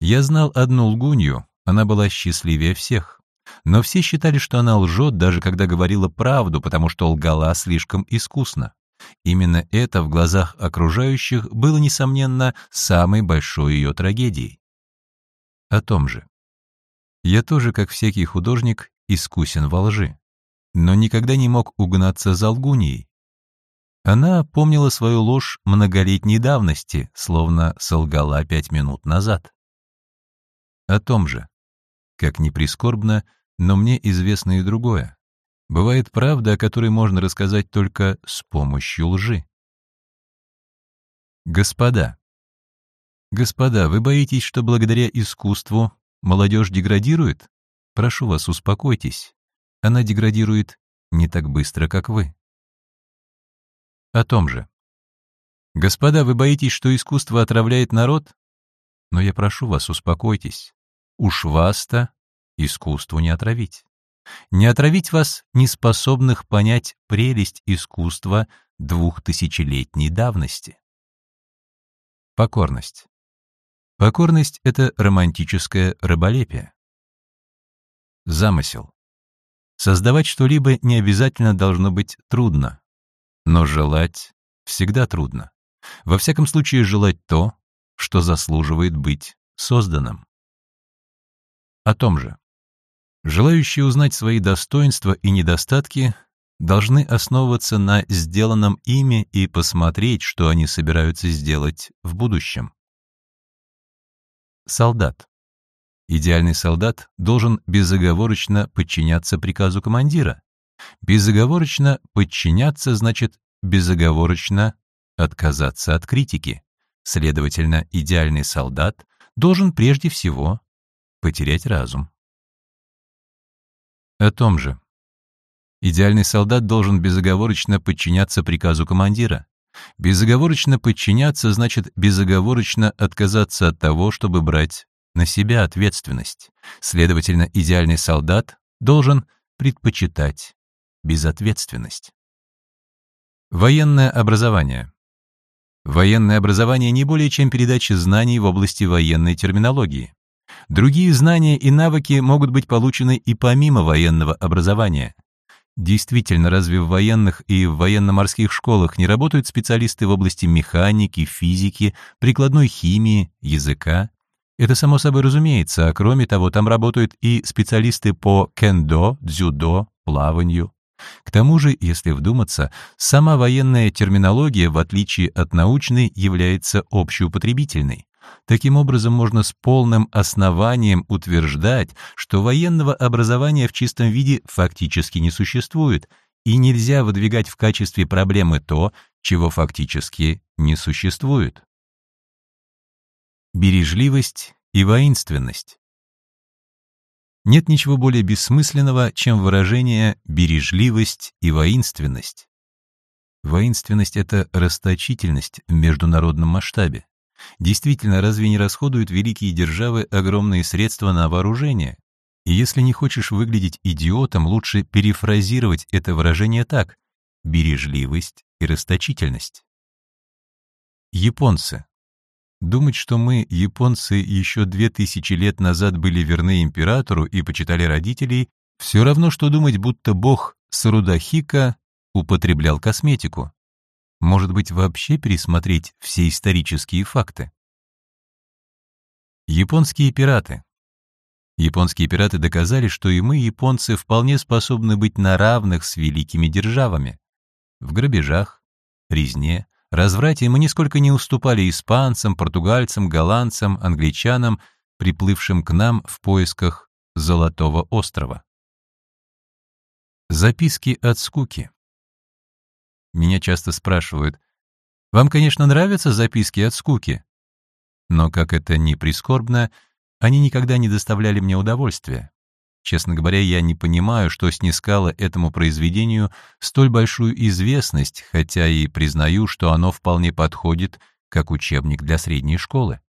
Я знал одну лгунью, она была счастливее всех. Но все считали, что она лжет, даже когда говорила правду, потому что лгала слишком искусно. Именно это в глазах окружающих было, несомненно, самой большой ее трагедией. О том же. Я тоже, как всякий художник, искусен во лжи, но никогда не мог угнаться за лгуньей. Она помнила свою ложь многолетней давности, словно солгала пять минут назад. О том же, как ни прискорбно, но мне известно и другое. Бывает правда, о которой можно рассказать только с помощью лжи. Господа, господа, вы боитесь, что благодаря искусству молодежь деградирует? Прошу вас, успокойтесь. Она деградирует не так быстро, как вы. О том же. Господа, вы боитесь, что искусство отравляет народ? Но я прошу вас, успокойтесь. Уж вас-то искусству не отравить. Не отравить вас, неспособных понять прелесть искусства двухтысячелетней давности. Покорность. Покорность — это романтическое раболепие. Замысел. Создавать что-либо не обязательно должно быть трудно, но желать всегда трудно. Во всяком случае, желать то, что заслуживает быть созданным. О том же. Желающие узнать свои достоинства и недостатки должны основываться на сделанном ими и посмотреть, что они собираются сделать в будущем. Солдат. Идеальный солдат должен безоговорочно подчиняться приказу командира. Безоговорочно подчиняться значит безоговорочно отказаться от критики. Следовательно, идеальный солдат должен прежде всего потерять разум. О том же. Идеальный солдат должен безоговорочно подчиняться приказу командира. Безоговорочно подчиняться значит безоговорочно отказаться от того, чтобы брать на себя ответственность. Следовательно, идеальный солдат должен предпочитать безответственность. Военное образование. Военное образование не более чем передача знаний в области военной терминологии. Другие знания и навыки могут быть получены и помимо военного образования. Действительно, разве в военных и в военно-морских школах не работают специалисты в области механики, физики, прикладной химии, языка? Это само собой разумеется, а кроме того, там работают и специалисты по кендо, дзюдо, плаванию. К тому же, если вдуматься, сама военная терминология, в отличие от научной, является общеупотребительной. Таким образом, можно с полным основанием утверждать, что военного образования в чистом виде фактически не существует, и нельзя выдвигать в качестве проблемы то, чего фактически не существует. Бережливость и воинственность. Нет ничего более бессмысленного, чем выражение «бережливость» и «воинственность». Воинственность — это расточительность в международном масштабе. Действительно, разве не расходуют великие державы огромные средства на вооружение? И если не хочешь выглядеть идиотом, лучше перефразировать это выражение так — бережливость и расточительность. Японцы. Думать, что мы, японцы, еще две тысячи лет назад были верны императору и почитали родителей, все равно, что думать, будто бог Сарудахика употреблял косметику. Может быть, вообще пересмотреть все исторические факты? Японские пираты. Японские пираты доказали, что и мы, японцы, вполне способны быть на равных с великими державами. В грабежах, резне, разврате мы нисколько не уступали испанцам, португальцам, голландцам, англичанам, приплывшим к нам в поисках Золотого острова. Записки от скуки. Меня часто спрашивают, «Вам, конечно, нравятся записки от скуки?» Но, как это ни прискорбно, они никогда не доставляли мне удовольствия. Честно говоря, я не понимаю, что снискало этому произведению столь большую известность, хотя и признаю, что оно вполне подходит как учебник для средней школы.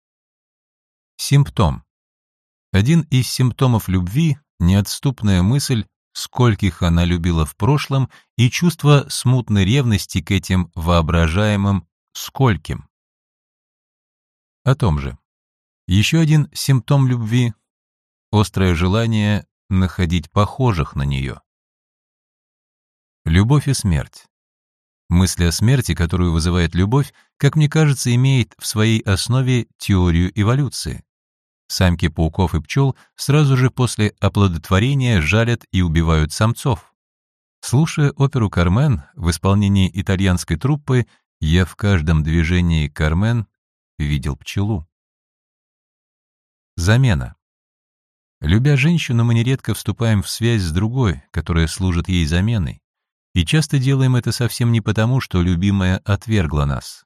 Симптом. Один из симптомов любви — неотступная мысль скольких она любила в прошлом, и чувство смутной ревности к этим воображаемым скольким. О том же. Еще один симптом любви — острое желание находить похожих на нее. Любовь и смерть. Мысль о смерти, которую вызывает любовь, как мне кажется, имеет в своей основе теорию эволюции. Самки пауков и пчел сразу же после оплодотворения жалят и убивают самцов. Слушая оперу «Кармен» в исполнении итальянской труппы, я в каждом движении «Кармен» видел пчелу. Замена. Любя женщину, мы нередко вступаем в связь с другой, которая служит ей заменой. И часто делаем это совсем не потому, что любимая отвергла нас.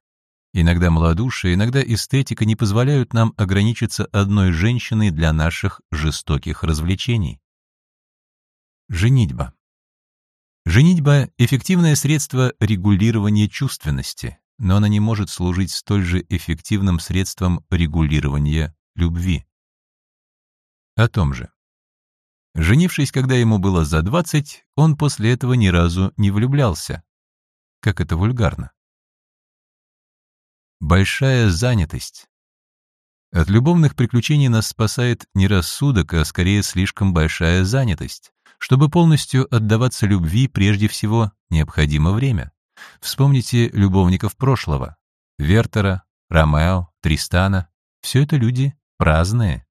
Иногда малодушие, иногда эстетика не позволяют нам ограничиться одной женщиной для наших жестоких развлечений. Женитьба. Женитьба — эффективное средство регулирования чувственности, но она не может служить столь же эффективным средством регулирования любви. О том же. Женившись, когда ему было за 20, он после этого ни разу не влюблялся. Как это вульгарно. Большая занятость. От любовных приключений нас спасает не рассудок, а скорее слишком большая занятость. Чтобы полностью отдаваться любви, прежде всего, необходимо время. Вспомните любовников прошлого. Вертера, Ромео, Тристана. Все это люди праздные.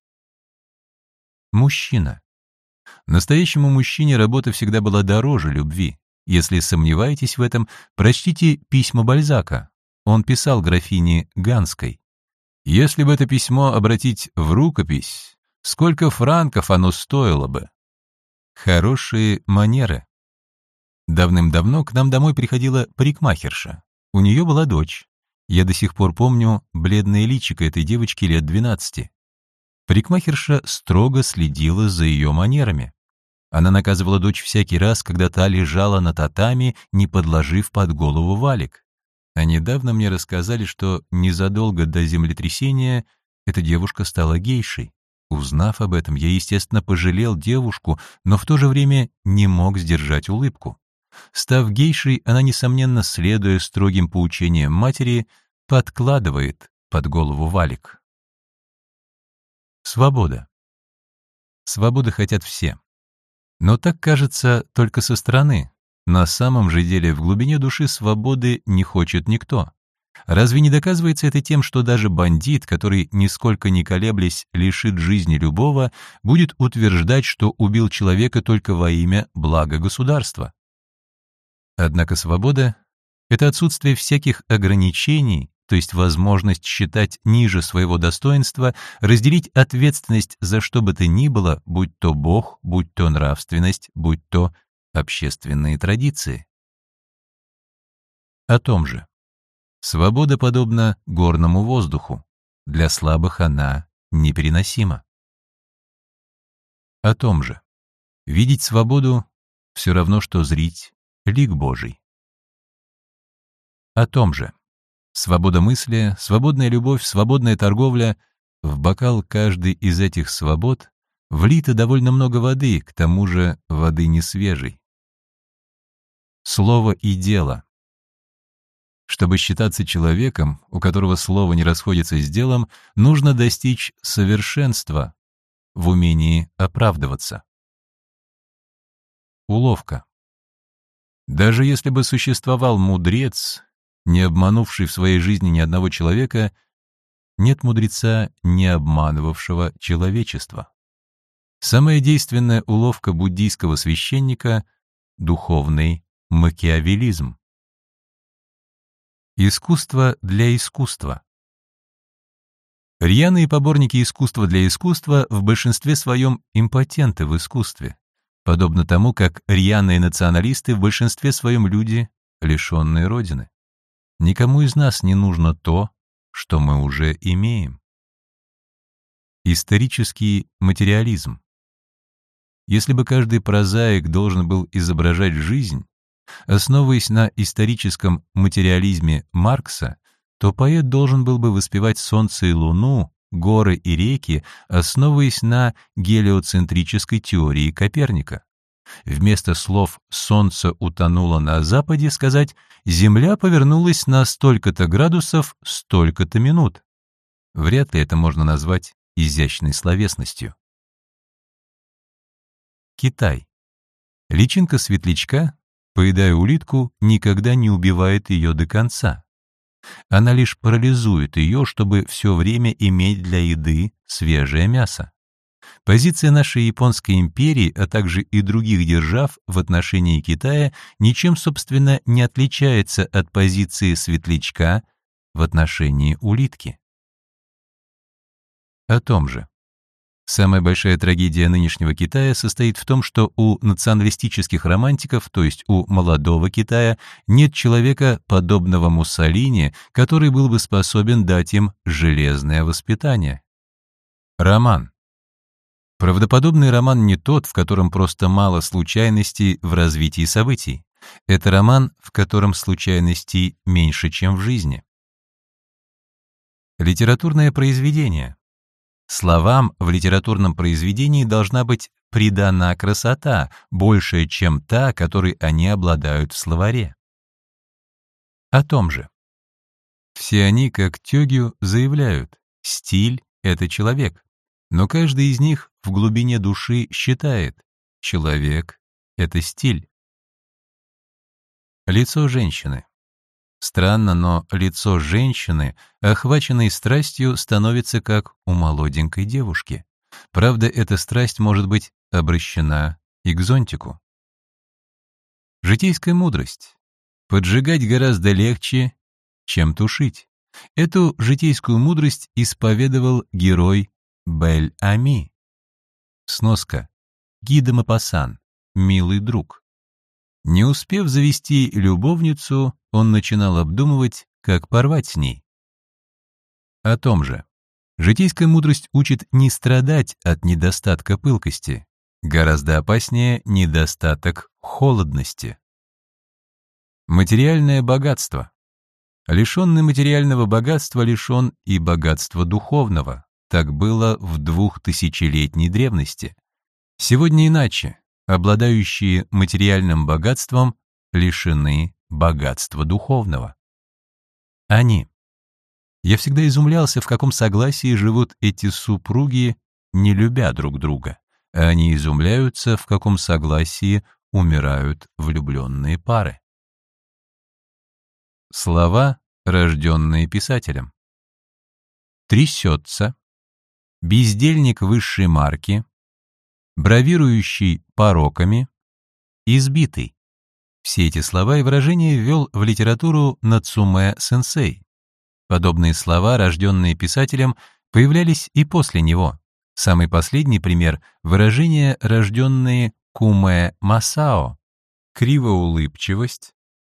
Мужчина. Настоящему мужчине работа всегда была дороже любви. Если сомневаетесь в этом, прочтите письма Бальзака. Он писал графине Ганской. «Если бы это письмо обратить в рукопись, сколько франков оно стоило бы?» Хорошие манеры. Давным-давно к нам домой приходила парикмахерша. У нее была дочь. Я до сих пор помню бледное личико этой девочки лет 12. Парикмахерша строго следила за ее манерами. Она наказывала дочь всякий раз, когда та лежала на татами, не подложив под голову валик. А недавно мне рассказали, что незадолго до землетрясения эта девушка стала гейшей. Узнав об этом, я, естественно, пожалел девушку, но в то же время не мог сдержать улыбку. Став гейшей, она, несомненно, следуя строгим поучениям матери, подкладывает под голову валик. Свобода. Свободы хотят все. Но так кажется только со стороны. На самом же деле в глубине души свободы не хочет никто. Разве не доказывается это тем, что даже бандит, который, нисколько не колеблясь, лишит жизни любого, будет утверждать, что убил человека только во имя блага государства? Однако свобода — это отсутствие всяких ограничений то есть возможность считать ниже своего достоинства, разделить ответственность за что бы то ни было, будь то Бог, будь то нравственность, будь то общественные традиции. О том же. Свобода подобна горному воздуху. Для слабых она непереносима. О том же. Видеть свободу — все равно, что зрить лик Божий. О том же. Свобода мысли, свободная любовь, свободная торговля. В бокал каждой из этих свобод влито довольно много воды, к тому же воды не свежей. Слово и дело. Чтобы считаться человеком, у которого слово не расходится с делом, нужно достичь совершенства в умении оправдываться. Уловка. Даже если бы существовал мудрец, не обманувший в своей жизни ни одного человека, нет мудреца, не обманывавшего человечество. Самая действенная уловка буддийского священника — духовный макиавелизм. Искусство для искусства. Рьяные поборники искусства для искусства в большинстве своем импотенты в искусстве, подобно тому, как рьяные националисты в большинстве своем люди, лишенные Родины. Никому из нас не нужно то, что мы уже имеем. Исторический материализм. Если бы каждый прозаик должен был изображать жизнь, основываясь на историческом материализме Маркса, то поэт должен был бы воспевать солнце и луну, горы и реки, основываясь на гелиоцентрической теории Коперника. Вместо слов «солнце утонуло на западе» сказать «Земля повернулась на столько-то градусов, столько-то минут». Вряд ли это можно назвать изящной словесностью. Китай. Личинка светлячка, поедая улитку, никогда не убивает ее до конца. Она лишь парализует ее, чтобы все время иметь для еды свежее мясо. Позиция нашей Японской империи, а также и других держав в отношении Китая ничем, собственно, не отличается от позиции светлячка в отношении улитки. О том же. Самая большая трагедия нынешнего Китая состоит в том, что у националистических романтиков, то есть у молодого Китая, нет человека, подобного Муссолини, который был бы способен дать им железное воспитание. Роман. Правдоподобный роман не тот, в котором просто мало случайностей в развитии событий. Это роман, в котором случайностей меньше, чем в жизни. Литературное произведение. Словам в литературном произведении должна быть придана красота, большая, чем та, которой они обладают в словаре. О том же. Все они, как Тёгю, заявляют, стиль — это человек, но каждый из них в глубине души считает, человек — это стиль. Лицо женщины. Странно, но лицо женщины, охваченной страстью, становится как у молоденькой девушки. Правда, эта страсть может быть обращена и к зонтику. Житейская мудрость. Поджигать гораздо легче, чем тушить. Эту житейскую мудрость исповедовал герой Бель-Ами. Сноска. Гида Мапасан. Милый друг. Не успев завести любовницу, он начинал обдумывать, как порвать с ней. О том же. Житейская мудрость учит не страдать от недостатка пылкости. Гораздо опаснее недостаток холодности. Материальное богатство. Лишенный материального богатства лишен и богатства духовного. Так было в двухтысячелетней древности. Сегодня иначе обладающие материальным богатством, лишены богатства духовного. Они. Я всегда изумлялся, в каком согласии живут эти супруги, не любя друг друга. Они изумляются, в каком согласии умирают влюбленные пары. Слова, рожденные писателем. Трясется. Бездельник высшей марки, бравирующий пороками, избитый. Все эти слова и выражения ввел в литературу Нацуме Сенсей. Подобные слова, рожденные писателем, появлялись и после него. Самый последний пример — выражения, рожденные Куме Масао, кривоулыбчивость,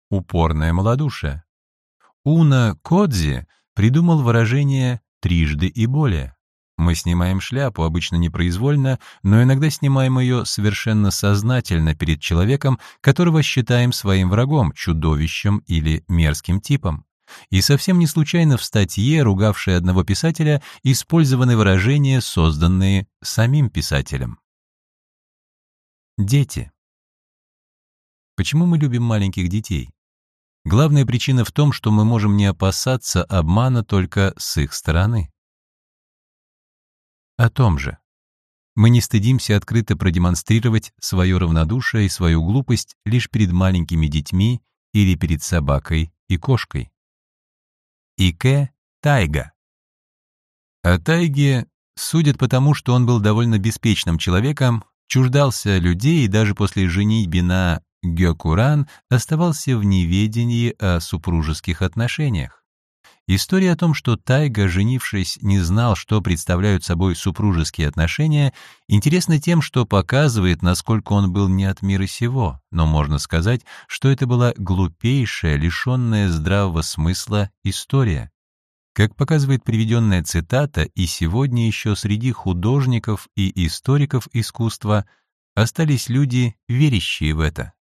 упорное малодушие. Уна Кодзи придумал выражение «трижды и более». Мы снимаем шляпу, обычно непроизвольно, но иногда снимаем ее совершенно сознательно перед человеком, которого считаем своим врагом, чудовищем или мерзким типом. И совсем не случайно в статье, ругавшей одного писателя, использованы выражения, созданные самим писателем. Дети. Почему мы любим маленьких детей? Главная причина в том, что мы можем не опасаться обмана только с их стороны о том же. Мы не стыдимся открыто продемонстрировать свое равнодушие и свою глупость лишь перед маленькими детьми или перед собакой и кошкой. Ике Тайга. О Тайге судят потому, что он был довольно беспечным человеком, чуждался людей и даже после женитьбы на Гёкуран оставался в неведении о супружеских отношениях. История о том, что Тайга, женившись, не знал, что представляют собой супружеские отношения, интересна тем, что показывает, насколько он был не от мира сего, но можно сказать, что это была глупейшая, лишенная здравого смысла история. Как показывает приведенная цитата, и сегодня еще среди художников и историков искусства остались люди, верящие в это.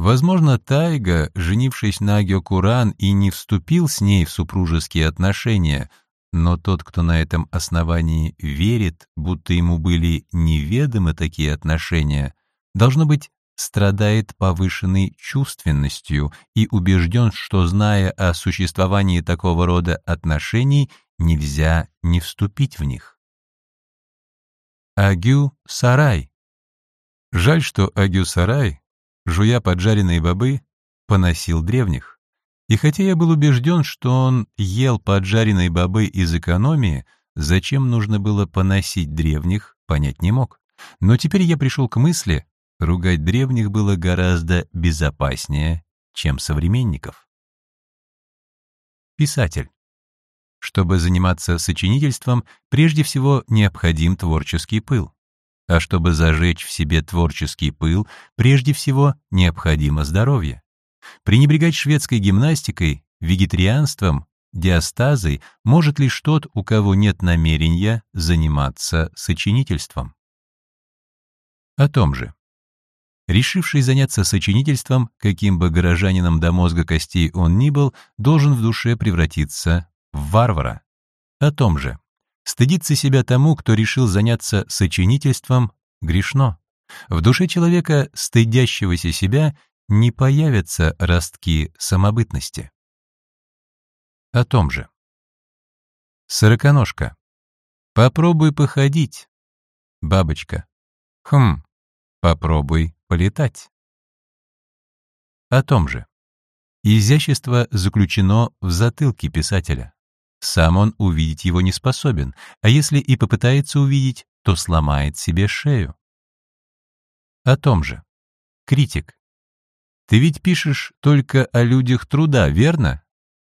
Возможно, Тайга, женившись на Гёкуран, и не вступил с ней в супружеские отношения, но тот, кто на этом основании верит, будто ему были неведомы такие отношения, должно быть, страдает повышенной чувственностью и убежден, что, зная о существовании такого рода отношений, нельзя не вступить в них. Агю Сарай Жаль, что Агю Сарай жуя поджаренные бобы, поносил древних. И хотя я был убежден, что он ел поджаренные бобы из экономии, зачем нужно было поносить древних, понять не мог. Но теперь я пришел к мысли, ругать древних было гораздо безопаснее, чем современников. Писатель. Чтобы заниматься сочинительством, прежде всего необходим творческий пыл. А чтобы зажечь в себе творческий пыл, прежде всего необходимо здоровье. Пренебрегать шведской гимнастикой, вегетарианством, диастазой может лишь тот, у кого нет намерения заниматься сочинительством. О том же. Решивший заняться сочинительством, каким бы горожанином до мозга костей он ни был, должен в душе превратиться в варвара. О том же. Стыдиться себя тому, кто решил заняться сочинительством, грешно. В душе человека, стыдящегося себя, не появятся ростки самобытности. О том же. Сороконожка. Попробуй походить. Бабочка. Хм, попробуй полетать. О том же. Изящество заключено в затылке писателя. Сам он увидеть его не способен, а если и попытается увидеть, то сломает себе шею. О том же. Критик. Ты ведь пишешь только о людях труда, верно?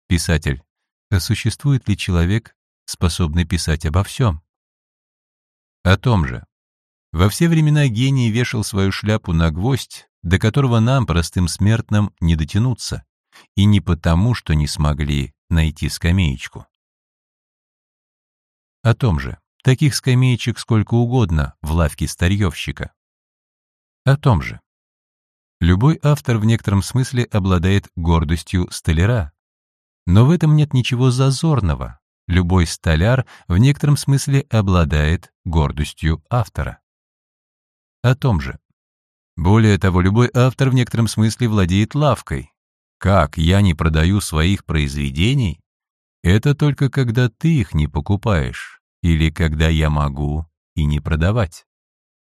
Писатель. А существует ли человек, способный писать обо всем? О том же. Во все времена гений вешал свою шляпу на гвоздь, до которого нам, простым смертным, не дотянуться, и не потому, что не смогли найти скамеечку. О том же, таких скамеечек сколько угодно в лавке старьевщика. О том же. Любой автор в некотором смысле обладает гордостью столяра. Но в этом нет ничего зазорного. Любой столяр в некотором смысле обладает гордостью автора о том же. Более того, любой автор в некотором смысле владеет лавкой. Как я не продаю своих произведений? Это только когда ты их не покупаешь, или когда я могу и не продавать.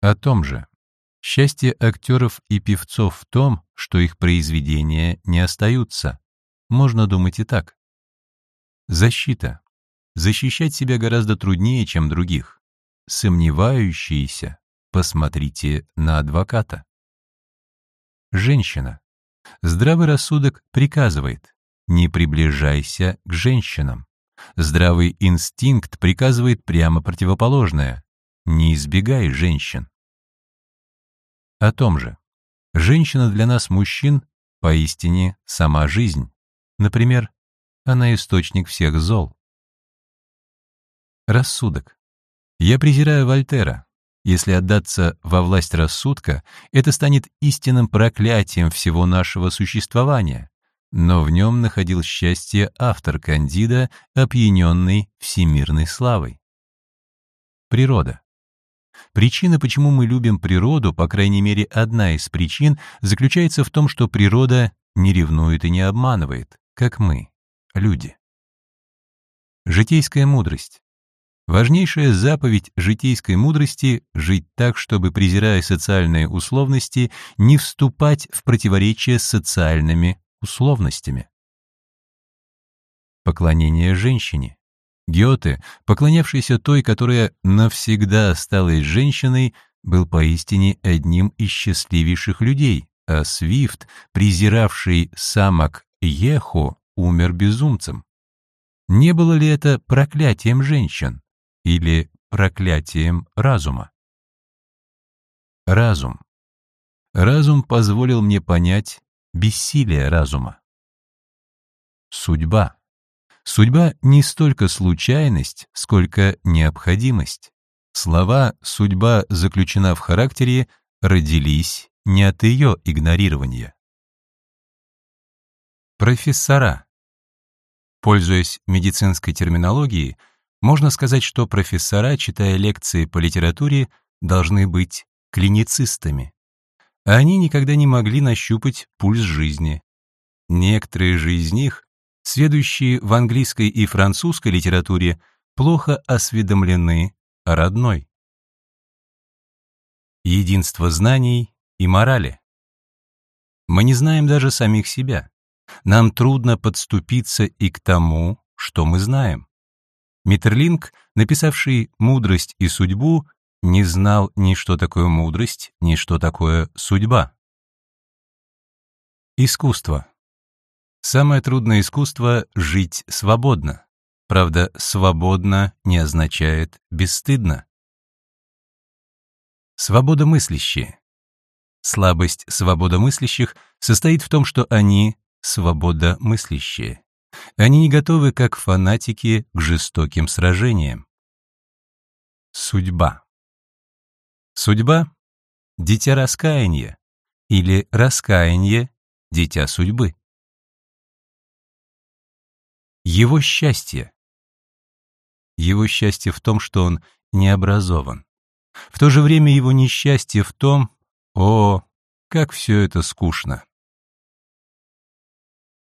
О том же. Счастье актеров и певцов в том, что их произведения не остаются. Можно думать и так. Защита. Защищать себя гораздо труднее, чем других. Сомневающиеся Посмотрите на адвоката. Женщина. Здравый рассудок приказывает «не приближайся к женщинам». Здравый инстинкт приказывает прямо противоположное «не избегай женщин». О том же. Женщина для нас, мужчин, поистине сама жизнь. Например, она источник всех зол. Рассудок. Я презираю Вольтера, если отдаться во власть рассудка, это станет истинным проклятием всего нашего существования. Но в нем находил счастье автор Кандида, опьяненный всемирной славой. Природа. Причина, почему мы любим природу, по крайней мере, одна из причин, заключается в том, что природа не ревнует и не обманывает, как мы, люди. Житейская мудрость. Важнейшая заповедь житейской мудрости — жить так, чтобы, презирая социальные условности, не вступать в противоречие с социальными условностями. Поклонение женщине. Гёте, поклонявшийся той, которая навсегда осталась женщиной, был поистине одним из счастливейших людей, а Свифт, презиравший самок Ехо, умер безумцем. Не было ли это проклятием женщин? или проклятием разума. Разум. Разум позволил мне понять бессилие разума. Судьба. Судьба не столько случайность, сколько необходимость. Слова «судьба заключена в характере» родились не от ее игнорирования. Профессора. Пользуясь медицинской терминологией, можно сказать, что профессора, читая лекции по литературе, должны быть клиницистами. Они никогда не могли нащупать пульс жизни. Некоторые же из них, следующие в английской и французской литературе, плохо осведомлены о родной. Единство знаний и морали. Мы не знаем даже самих себя. Нам трудно подступиться и к тому, что мы знаем. Миттерлинг, написавший «Мудрость и судьбу», не знал ни что такое мудрость, ни что такое судьба. Искусство. Самое трудное искусство — жить свободно. Правда, свободно не означает бесстыдно. Свободомыслящие. Слабость свободомыслящих состоит в том, что они свободомыслящие. Они не готовы, как фанатики, к жестоким сражениям. Судьба. Судьба — дитя раскаяния, или раскаяние — дитя судьбы. Его счастье. Его счастье в том, что он не образован. В то же время его несчастье в том, о, как все это скучно.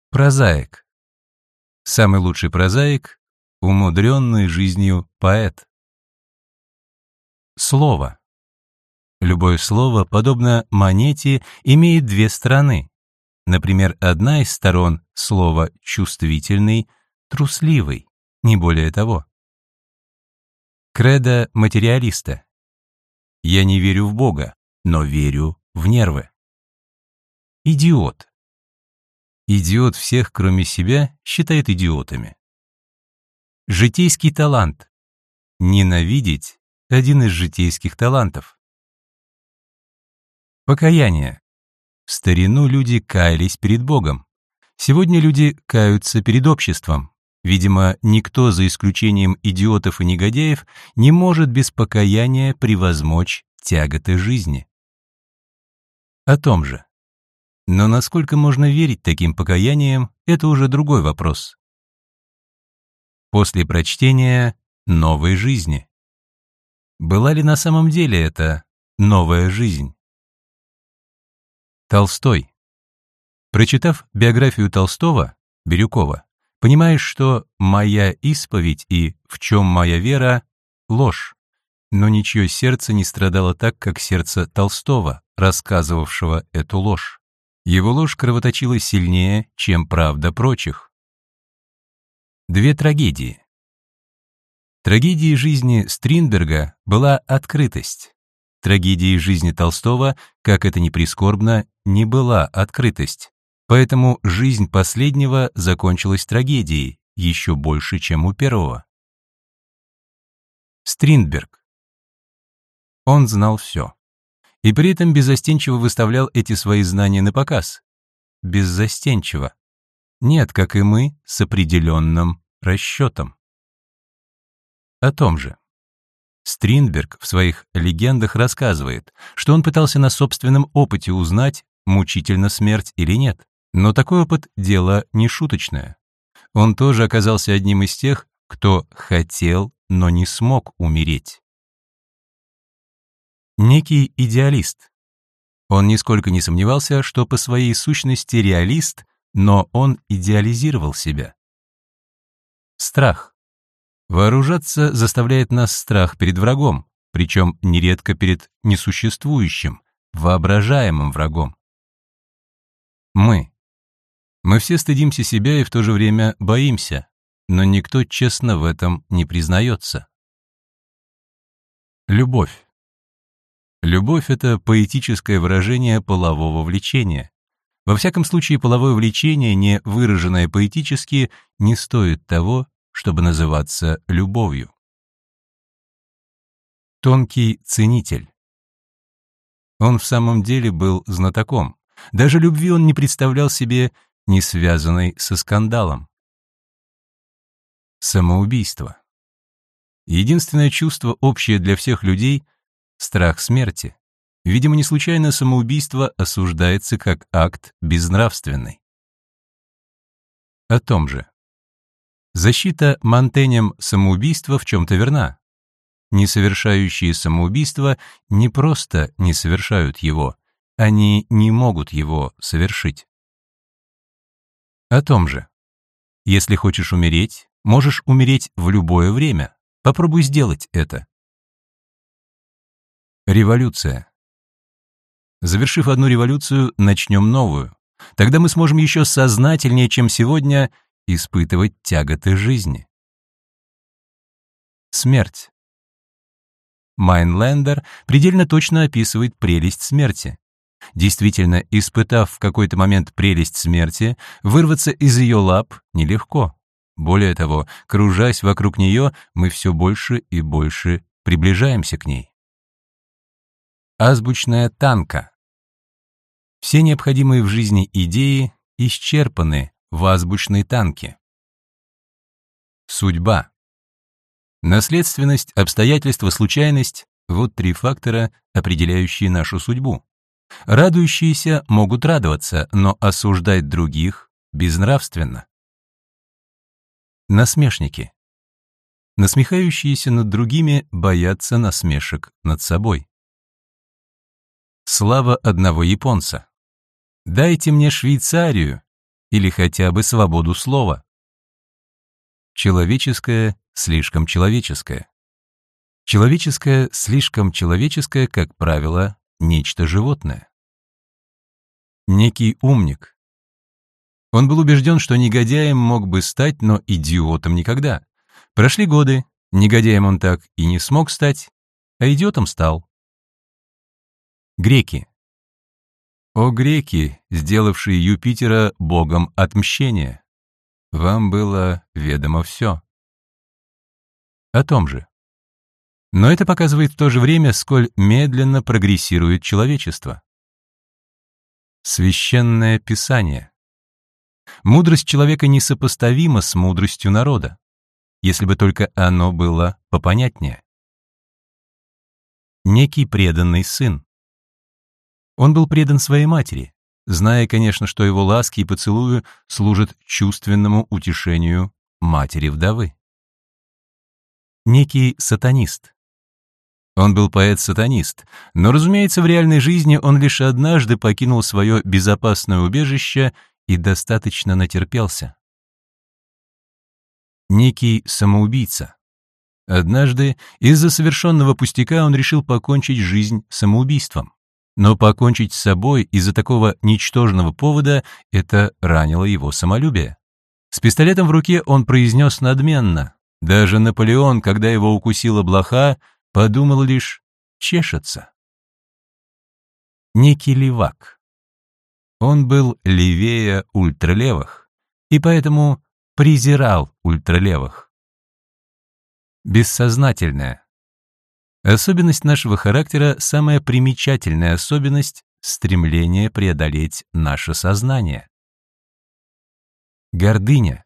Прозаик. Самый лучший прозаик — умудренный жизнью поэт. Слово. Любое слово, подобно монете, имеет две стороны. Например, одна из сторон слова «чувствительный» — трусливый, не более того. Кредо материалиста. Я не верю в Бога, но верю в нервы. Идиот. Идиот всех, кроме себя, считает идиотами. Житейский талант. Ненавидеть – один из житейских талантов. Покаяние. В старину люди каялись перед Богом. Сегодня люди каются перед обществом. Видимо, никто, за исключением идиотов и негодяев, не может без покаяния превозмочь тяготы жизни. О том же. Но насколько можно верить таким покаяниям, это уже другой вопрос. После прочтения новой жизни. Была ли на самом деле это новая жизнь? Толстой. Прочитав биографию Толстого, Бирюкова, Понимаешь, что моя исповедь и в чем моя вера — ложь. Но ничье сердце не страдало так, как сердце Толстого, рассказывавшего эту ложь. Его ложь кровоточила сильнее, чем правда прочих. Две трагедии. Трагедией жизни Стринберга была открытость. Трагедией жизни Толстого, как это ни прискорбно, не была открытость. Поэтому жизнь последнего закончилась трагедией, еще больше, чем у первого. Стринберг. Он знал все. И при этом беззастенчиво выставлял эти свои знания на показ. Беззастенчиво. Нет, как и мы, с определенным расчетом. О том же. Стринберг в своих легендах рассказывает, что он пытался на собственном опыте узнать, мучительно смерть или нет. Но такой опыт — дело не шуточное. Он тоже оказался одним из тех, кто хотел, но не смог умереть. Некий идеалист. Он нисколько не сомневался, что по своей сущности реалист, но он идеализировал себя. Страх. Вооружаться заставляет нас страх перед врагом, причем нередко перед несуществующим, воображаемым врагом. Мы. Мы все стыдимся себя и в то же время боимся, но никто честно в этом не признается. Любовь. Любовь — это поэтическое выражение полового влечения. Во всяком случае, половое влечение, не выраженное поэтически, не стоит того, чтобы называться любовью. Тонкий ценитель. Он в самом деле был знатоком. Даже любви он не представлял себе не связанной со скандалом. Самоубийство. Единственное чувство, общее для всех людей — страх смерти. Видимо, не случайно самоубийство осуждается как акт безнравственный. О том же. Защита Монтенем самоубийства в чем-то верна. Не совершающие самоубийство не просто не совершают его, они не могут его совершить. О том же. Если хочешь умереть, можешь умереть в любое время. Попробуй сделать это. Революция. Завершив одну революцию, начнем новую. Тогда мы сможем еще сознательнее, чем сегодня, испытывать тяготы жизни. Смерть. Майнлендер предельно точно описывает прелесть смерти. Действительно, испытав в какой-то момент прелесть смерти, вырваться из ее лап нелегко. Более того, кружась вокруг нее, мы все больше и больше приближаемся к ней. Азбучная танка. Все необходимые в жизни идеи исчерпаны в азбучной танке. Судьба. Наследственность, обстоятельства, случайность — вот три фактора, определяющие нашу судьбу. Радующиеся могут радоваться, но осуждать других безнравственно. Насмешники. Насмехающиеся над другими боятся насмешек над собой. Слава одного японца. Дайте мне Швейцарию или хотя бы свободу слова. Человеческое слишком человеческое. Человеческое слишком человеческое, как правило, нечто животное. Некий умник. Он был убежден, что негодяем мог бы стать, но идиотом никогда. Прошли годы, негодяем он так и не смог стать, а идиотом стал. Греки. О греки, сделавшие Юпитера богом отмщения! Вам было ведомо все. О том же. Но это показывает в то же время, сколь медленно прогрессирует человечество. Священное Писание. Мудрость человека несопоставима с мудростью народа, если бы только оно было попонятнее. Некий преданный сын. Он был предан своей матери, зная, конечно, что его ласки и поцелую служат чувственному утешению матери-вдовы. Некий сатанист. Он был поэт-сатанист, но, разумеется, в реальной жизни он лишь однажды покинул свое безопасное убежище и достаточно натерпелся. Некий самоубийца. Однажды из-за совершенного пустяка он решил покончить жизнь самоубийством. Но покончить с собой из-за такого ничтожного повода это ранило его самолюбие. С пистолетом в руке он произнес надменно. Даже Наполеон, когда его укусила блоха, подумал лишь «чешется». Некий левак. Он был левее ультралевых, и поэтому презирал ультралевых. Бессознательное. Особенность нашего характера — самая примечательная особенность — стремление преодолеть наше сознание. Гордыня.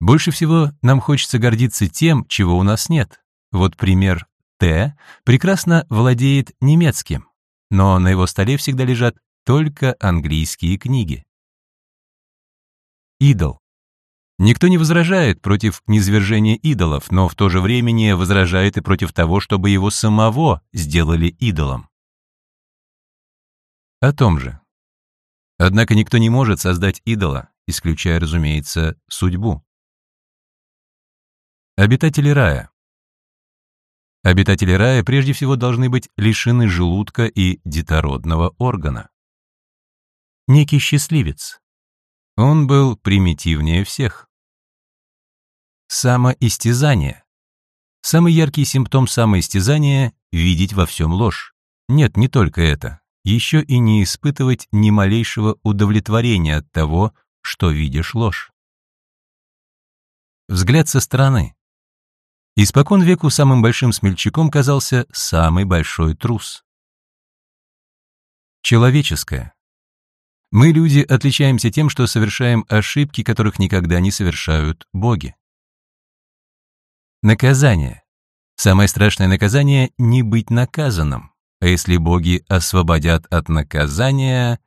Больше всего нам хочется гордиться тем, чего у нас нет. Вот пример Т прекрасно владеет немецким, но на его столе всегда лежат только английские книги. Идол. Никто не возражает против низвержения идолов, но в то же время не возражает и против того, чтобы его самого сделали идолом. О том же. Однако никто не может создать идола, исключая, разумеется, судьбу. Обитатели рая. Обитатели рая прежде всего должны быть лишены желудка и детородного органа. Некий счастливец. Он был примитивнее всех. Самоистязание. Самый яркий симптом самоистязания — видеть во всем ложь. Нет, не только это. Еще и не испытывать ни малейшего удовлетворения от того, что видишь ложь. Взгляд со стороны. Испокон веку самым большим смельчаком казался самый большой трус. Человеческое. Мы, люди, отличаемся тем, что совершаем ошибки, которых никогда не совершают боги. Наказание. Самое страшное наказание — не быть наказанным. А если боги освободят от наказания,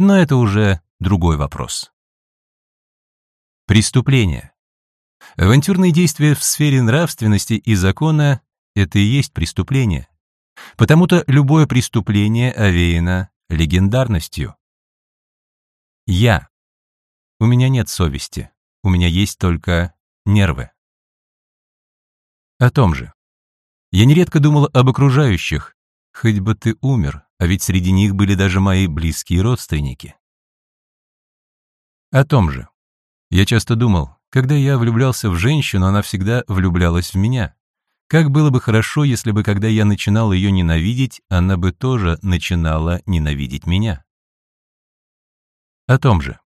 но это уже другой вопрос. Преступление. Авантюрные действия в сфере нравственности и закона — это и есть преступление. Потому-то любое преступление овеяно легендарностью. Я. У меня нет совести, у меня есть только нервы о том же. Я нередко думал об окружающих, хоть бы ты умер, а ведь среди них были даже мои близкие родственники. О том же. Я часто думал, когда я влюблялся в женщину, она всегда влюблялась в меня. Как было бы хорошо, если бы, когда я начинал ее ненавидеть, она бы тоже начинала ненавидеть меня. О том же.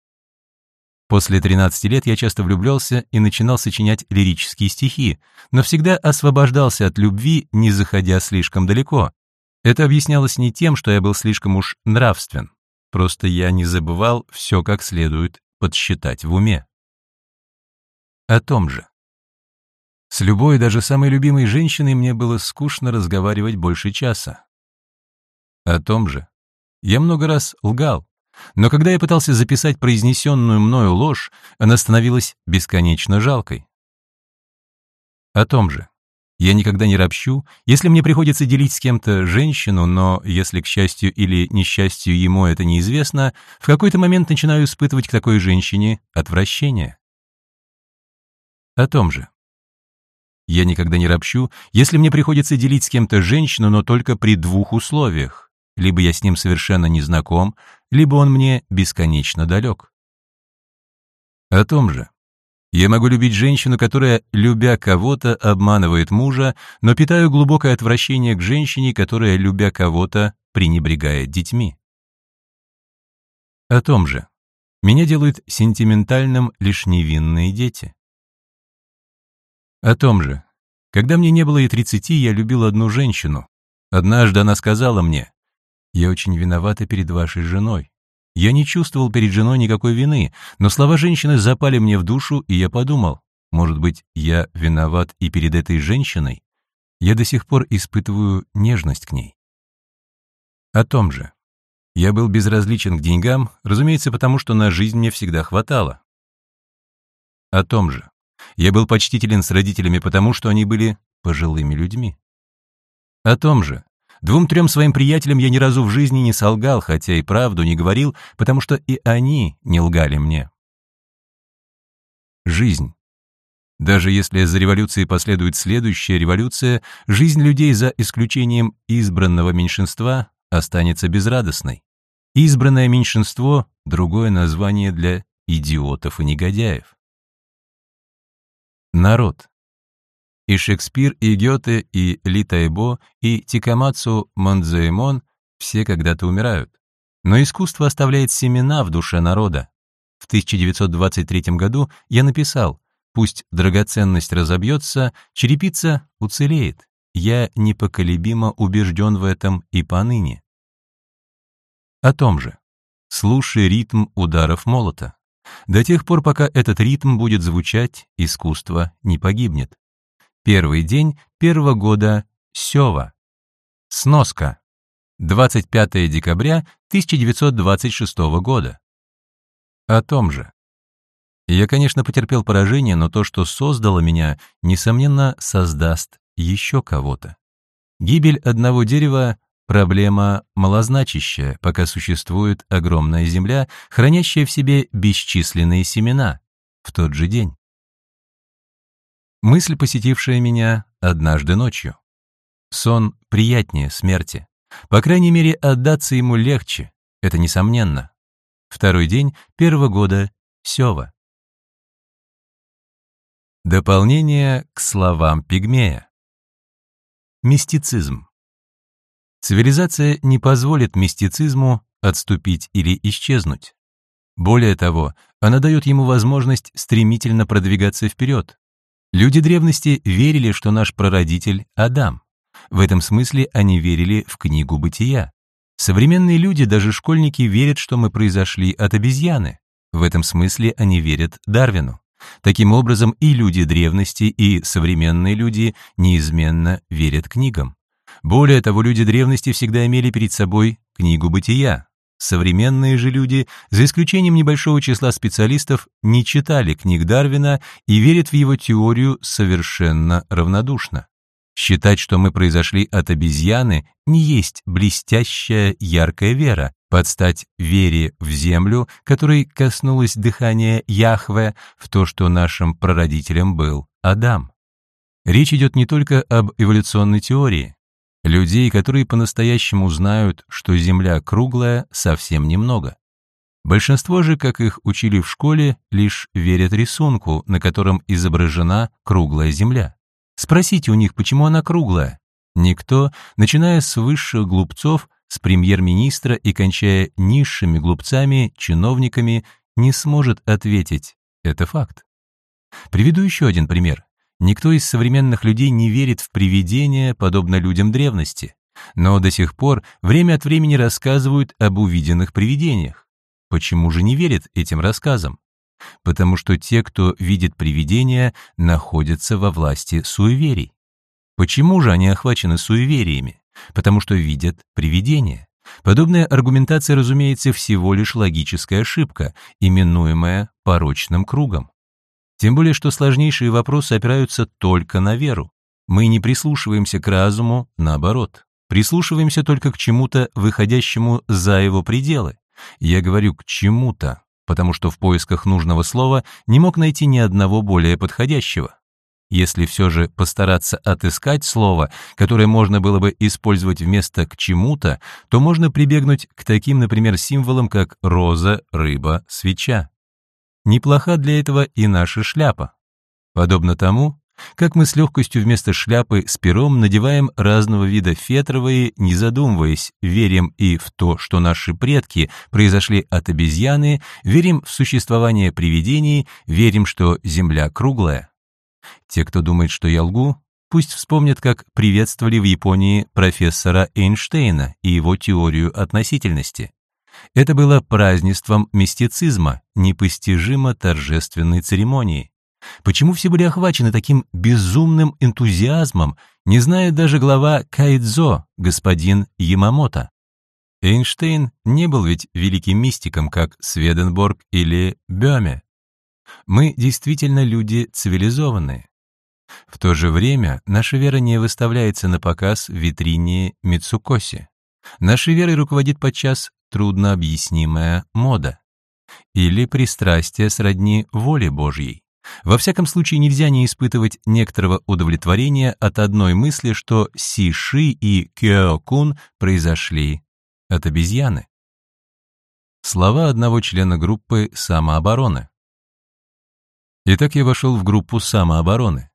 После 13 лет я часто влюблялся и начинал сочинять лирические стихи, но всегда освобождался от любви, не заходя слишком далеко. Это объяснялось не тем, что я был слишком уж нравствен, просто я не забывал все как следует подсчитать в уме. О том же. С любой, даже самой любимой женщиной мне было скучно разговаривать больше часа. О том же. Я много раз лгал, но когда я пытался записать произнесенную мною ложь, она становилась бесконечно жалкой. О том же. Я никогда не ропщу, если мне приходится делить с кем-то женщину, но если, к счастью или несчастью, ему это неизвестно, в какой-то момент начинаю испытывать к такой женщине отвращение. О том же. Я никогда не ропщу, если мне приходится делить с кем-то женщину, но только при двух условиях. Либо я с ним совершенно не знаком, либо он мне бесконечно далек. О том же. Я могу любить женщину, которая, любя кого-то, обманывает мужа, но питаю глубокое отвращение к женщине, которая, любя кого-то, пренебрегает детьми. О том же. Меня делают сентиментальным лишь невинные дети. О том же. Когда мне не было и тридцати, я любил одну женщину. Однажды она сказала мне, «Я очень виновата перед вашей женой». Я не чувствовал перед женой никакой вины, но слова женщины запали мне в душу, и я подумал, может быть, я виноват и перед этой женщиной? Я до сих пор испытываю нежность к ней. О том же. Я был безразличен к деньгам, разумеется, потому что на жизнь мне всегда хватало. О том же. Я был почтителен с родителями, потому что они были пожилыми людьми. О том же. Двум-трем своим приятелям я ни разу в жизни не солгал, хотя и правду не говорил, потому что и они не лгали мне. Жизнь. Даже если за революцией последует следующая революция, жизнь людей за исключением избранного меньшинства останется безрадостной. Избранное меньшинство — другое название для идиотов и негодяев. Народ. И Шекспир, и Гёте, и Ли Тайбо, и Тикамацу Мондзеэмон все когда-то умирают. Но искусство оставляет семена в душе народа. В 1923 году я написал «Пусть драгоценность разобьется, черепица уцелеет. Я непоколебимо убежден в этом и поныне». О том же. Слушай ритм ударов молота. До тех пор, пока этот ритм будет звучать, искусство не погибнет. Первый день первого года Сева. Сноска. 25 декабря 1926 года. О том же. Я, конечно, потерпел поражение, но то, что создало меня, несомненно, создаст еще кого-то. Гибель одного дерева Проблема малозначащая, пока существует огромная земля, хранящая в себе бесчисленные семена в тот же день. Мысль, посетившая меня однажды ночью. Сон приятнее смерти. По крайней мере, отдаться ему легче, это несомненно. Второй день первого года Сева. Дополнение к словам пигмея. Мистицизм. Цивилизация не позволит мистицизму отступить или исчезнуть. Более того, она дает ему возможность стремительно продвигаться вперед. Люди древности верили, что наш прародитель — Адам. В этом смысле они верили в книгу бытия. Современные люди, даже школьники, верят, что мы произошли от обезьяны. В этом смысле они верят Дарвину. Таким образом, и люди древности, и современные люди неизменно верят книгам. Более того, люди древности всегда имели перед собой книгу бытия. Современные же люди, за исключением небольшого числа специалистов, не читали книг Дарвина и верят в его теорию совершенно равнодушно. Считать, что мы произошли от обезьяны, не есть блестящая яркая вера, под стать вере в землю, которой коснулось дыхания Яхве, в то, что нашим прародителем был Адам. Речь идет не только об эволюционной теории. Людей, которые по-настоящему знают, что Земля круглая, совсем немного. Большинство же, как их учили в школе, лишь верят рисунку, на котором изображена круглая Земля. Спросите у них, почему она круглая. Никто, начиная с высших глупцов, с премьер-министра и кончая низшими глупцами, чиновниками, не сможет ответить. Это факт. Приведу еще один пример. Никто из современных людей не верит в привидения, подобно людям древности. Но до сих пор время от времени рассказывают об увиденных привидениях. Почему же не верят этим рассказам? Потому что те, кто видит привидения, находятся во власти суеверий. Почему же они охвачены суевериями? Потому что видят привидения. Подобная аргументация, разумеется, всего лишь логическая ошибка, именуемая порочным кругом. Тем более, что сложнейшие вопросы опираются только на веру. Мы не прислушиваемся к разуму, наоборот. Прислушиваемся только к чему-то, выходящему за его пределы. Я говорю «к чему-то», потому что в поисках нужного слова не мог найти ни одного более подходящего. Если все же постараться отыскать слово, которое можно было бы использовать вместо «к чему-то», то можно прибегнуть к таким, например, символам, как роза, рыба, свеча. Неплоха для этого и наша шляпа. Подобно тому, как мы с легкостью вместо шляпы с пером надеваем разного вида фетровые, не задумываясь, верим и в то, что наши предки произошли от обезьяны, верим в существование привидений, верим, что Земля круглая. Те, кто думает, что я лгу, пусть вспомнят, как приветствовали в Японии профессора Эйнштейна и его теорию относительности. Это было празднеством мистицизма, непостижимо торжественной церемонии. Почему все были охвачены таким безумным энтузиазмом, не знает даже глава Кайдзо, господин Ямамото? Эйнштейн не был ведь великим мистиком, как Сведенборг или Бёме. Мы действительно люди цивилизованные. В то же время наша вера не выставляется на показ в витрине Мицукоси. Нашей верой руководит подчас труднообъяснимая мода или пристрастие сродни воле Божьей. Во всяком случае, нельзя не испытывать некоторого удовлетворения от одной мысли, что Сиши и Кёкун произошли от обезьяны. Слова одного члена группы самообороны. Итак, я вошел в группу самообороны.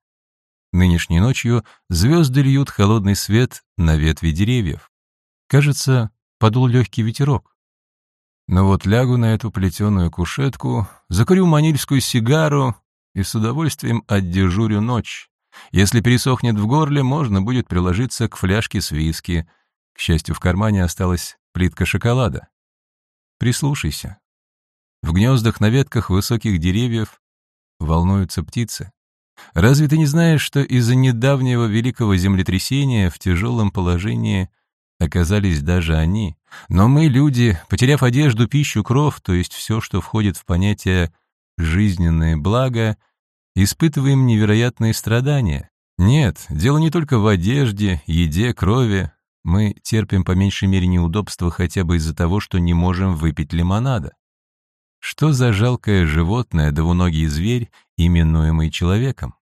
Нынешней ночью звезды льют холодный свет на ветви деревьев. Кажется, подул легкий ветерок. Но вот лягу на эту плетеную кушетку, закурю манильскую сигару и с удовольствием отдежурю ночь. Если пересохнет в горле, можно будет приложиться к фляжке с виски. К счастью, в кармане осталась плитка шоколада. Прислушайся. В гнездах на ветках высоких деревьев волнуются птицы. Разве ты не знаешь, что из-за недавнего великого землетрясения в тяжелом положении оказались даже они? Но мы, люди, потеряв одежду, пищу, кров, то есть все, что входит в понятие «жизненное благо», испытываем невероятные страдания. Нет, дело не только в одежде, еде, крови. Мы терпим по меньшей мере неудобства хотя бы из-за того, что не можем выпить лимонада. Что за жалкое животное, двуногий зверь, именуемый человеком?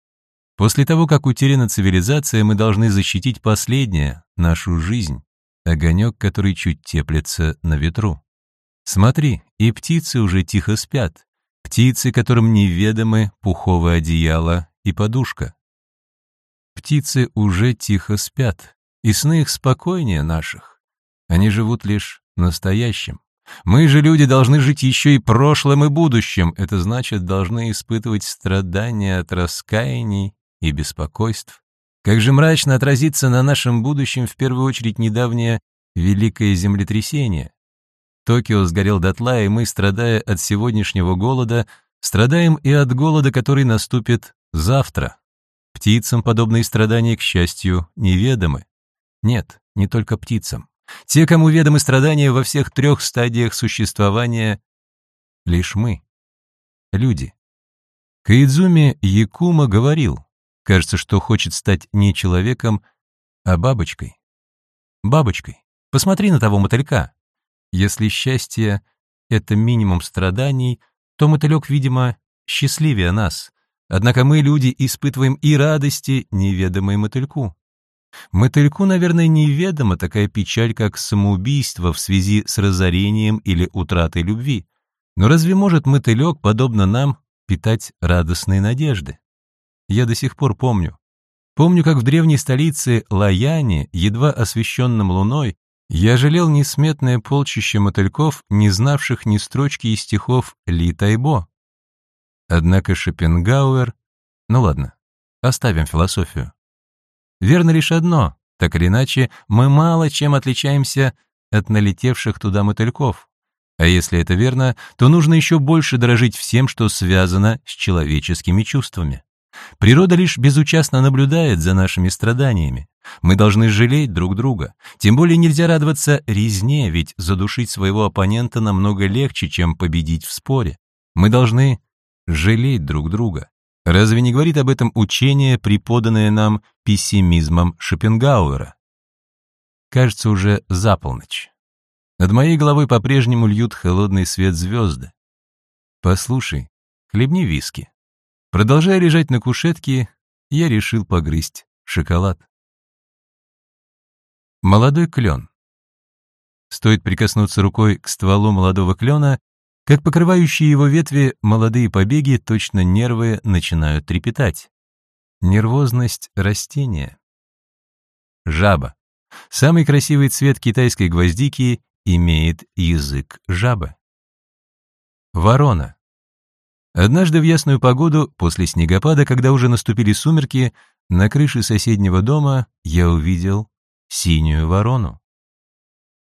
После того, как утеряна цивилизация, мы должны защитить последнее, нашу жизнь, огонек, который чуть теплится на ветру. Смотри, и птицы уже тихо спят, птицы, которым неведомы пуховое одеяло и подушка. Птицы уже тихо спят, и сны их спокойнее наших. Они живут лишь настоящим. Мы же, люди, должны жить еще и прошлым и будущим. Это значит, должны испытывать страдания от раскаяний и беспокойств. Как же мрачно отразится на нашем будущем в первую очередь недавнее великое землетрясение. Токио сгорел дотла, и мы, страдая от сегодняшнего голода, страдаем и от голода, который наступит завтра. Птицам подобные страдания, к счастью, неведомы. Нет, не только птицам. Те, кому ведомы страдания во всех трех стадиях существования, лишь мы, люди. Каидзуми Якума говорил, кажется, что хочет стать не человеком, а бабочкой. Бабочкой. Посмотри на того мотылька. Если счастье — это минимум страданий, то мотылек, видимо, счастливее нас. Однако мы, люди, испытываем и радости, неведомые мотыльку. Мотыльку, наверное, неведома такая печаль, как самоубийство в связи с разорением или утратой любви. Но разве может мотылек, подобно нам, питать радостные надежды? Я до сих пор помню. Помню, как в древней столице Лаяне, едва освещенном луной, я жалел несметное полчище мотыльков, не знавших ни строчки из стихов Ли Тайбо. Однако Шопенгауэр... Ну ладно, оставим философию. Верно лишь одно, так или иначе, мы мало чем отличаемся от налетевших туда мотыльков. А если это верно, то нужно еще больше дорожить всем, что связано с человеческими чувствами. Природа лишь безучастно наблюдает за нашими страданиями. Мы должны жалеть друг друга. Тем более нельзя радоваться резне, ведь задушить своего оппонента намного легче, чем победить в споре. Мы должны жалеть друг друга. Разве не говорит об этом учение, преподанное нам пессимизмом Шопенгауэра? Кажется, уже за полночь. Над моей головой по-прежнему льют холодный свет звезды. Послушай, хлебни виски. Продолжая лежать на кушетке, я решил погрызть шоколад. Молодой клен. Стоит прикоснуться рукой к стволу молодого клена, как покрывающие его ветви молодые побеги, точно нервы начинают трепетать. Нервозность растения. Жаба. Самый красивый цвет китайской гвоздики имеет язык жабы. Ворона. Однажды в ясную погоду, после снегопада, когда уже наступили сумерки, на крыше соседнего дома я увидел синюю ворону.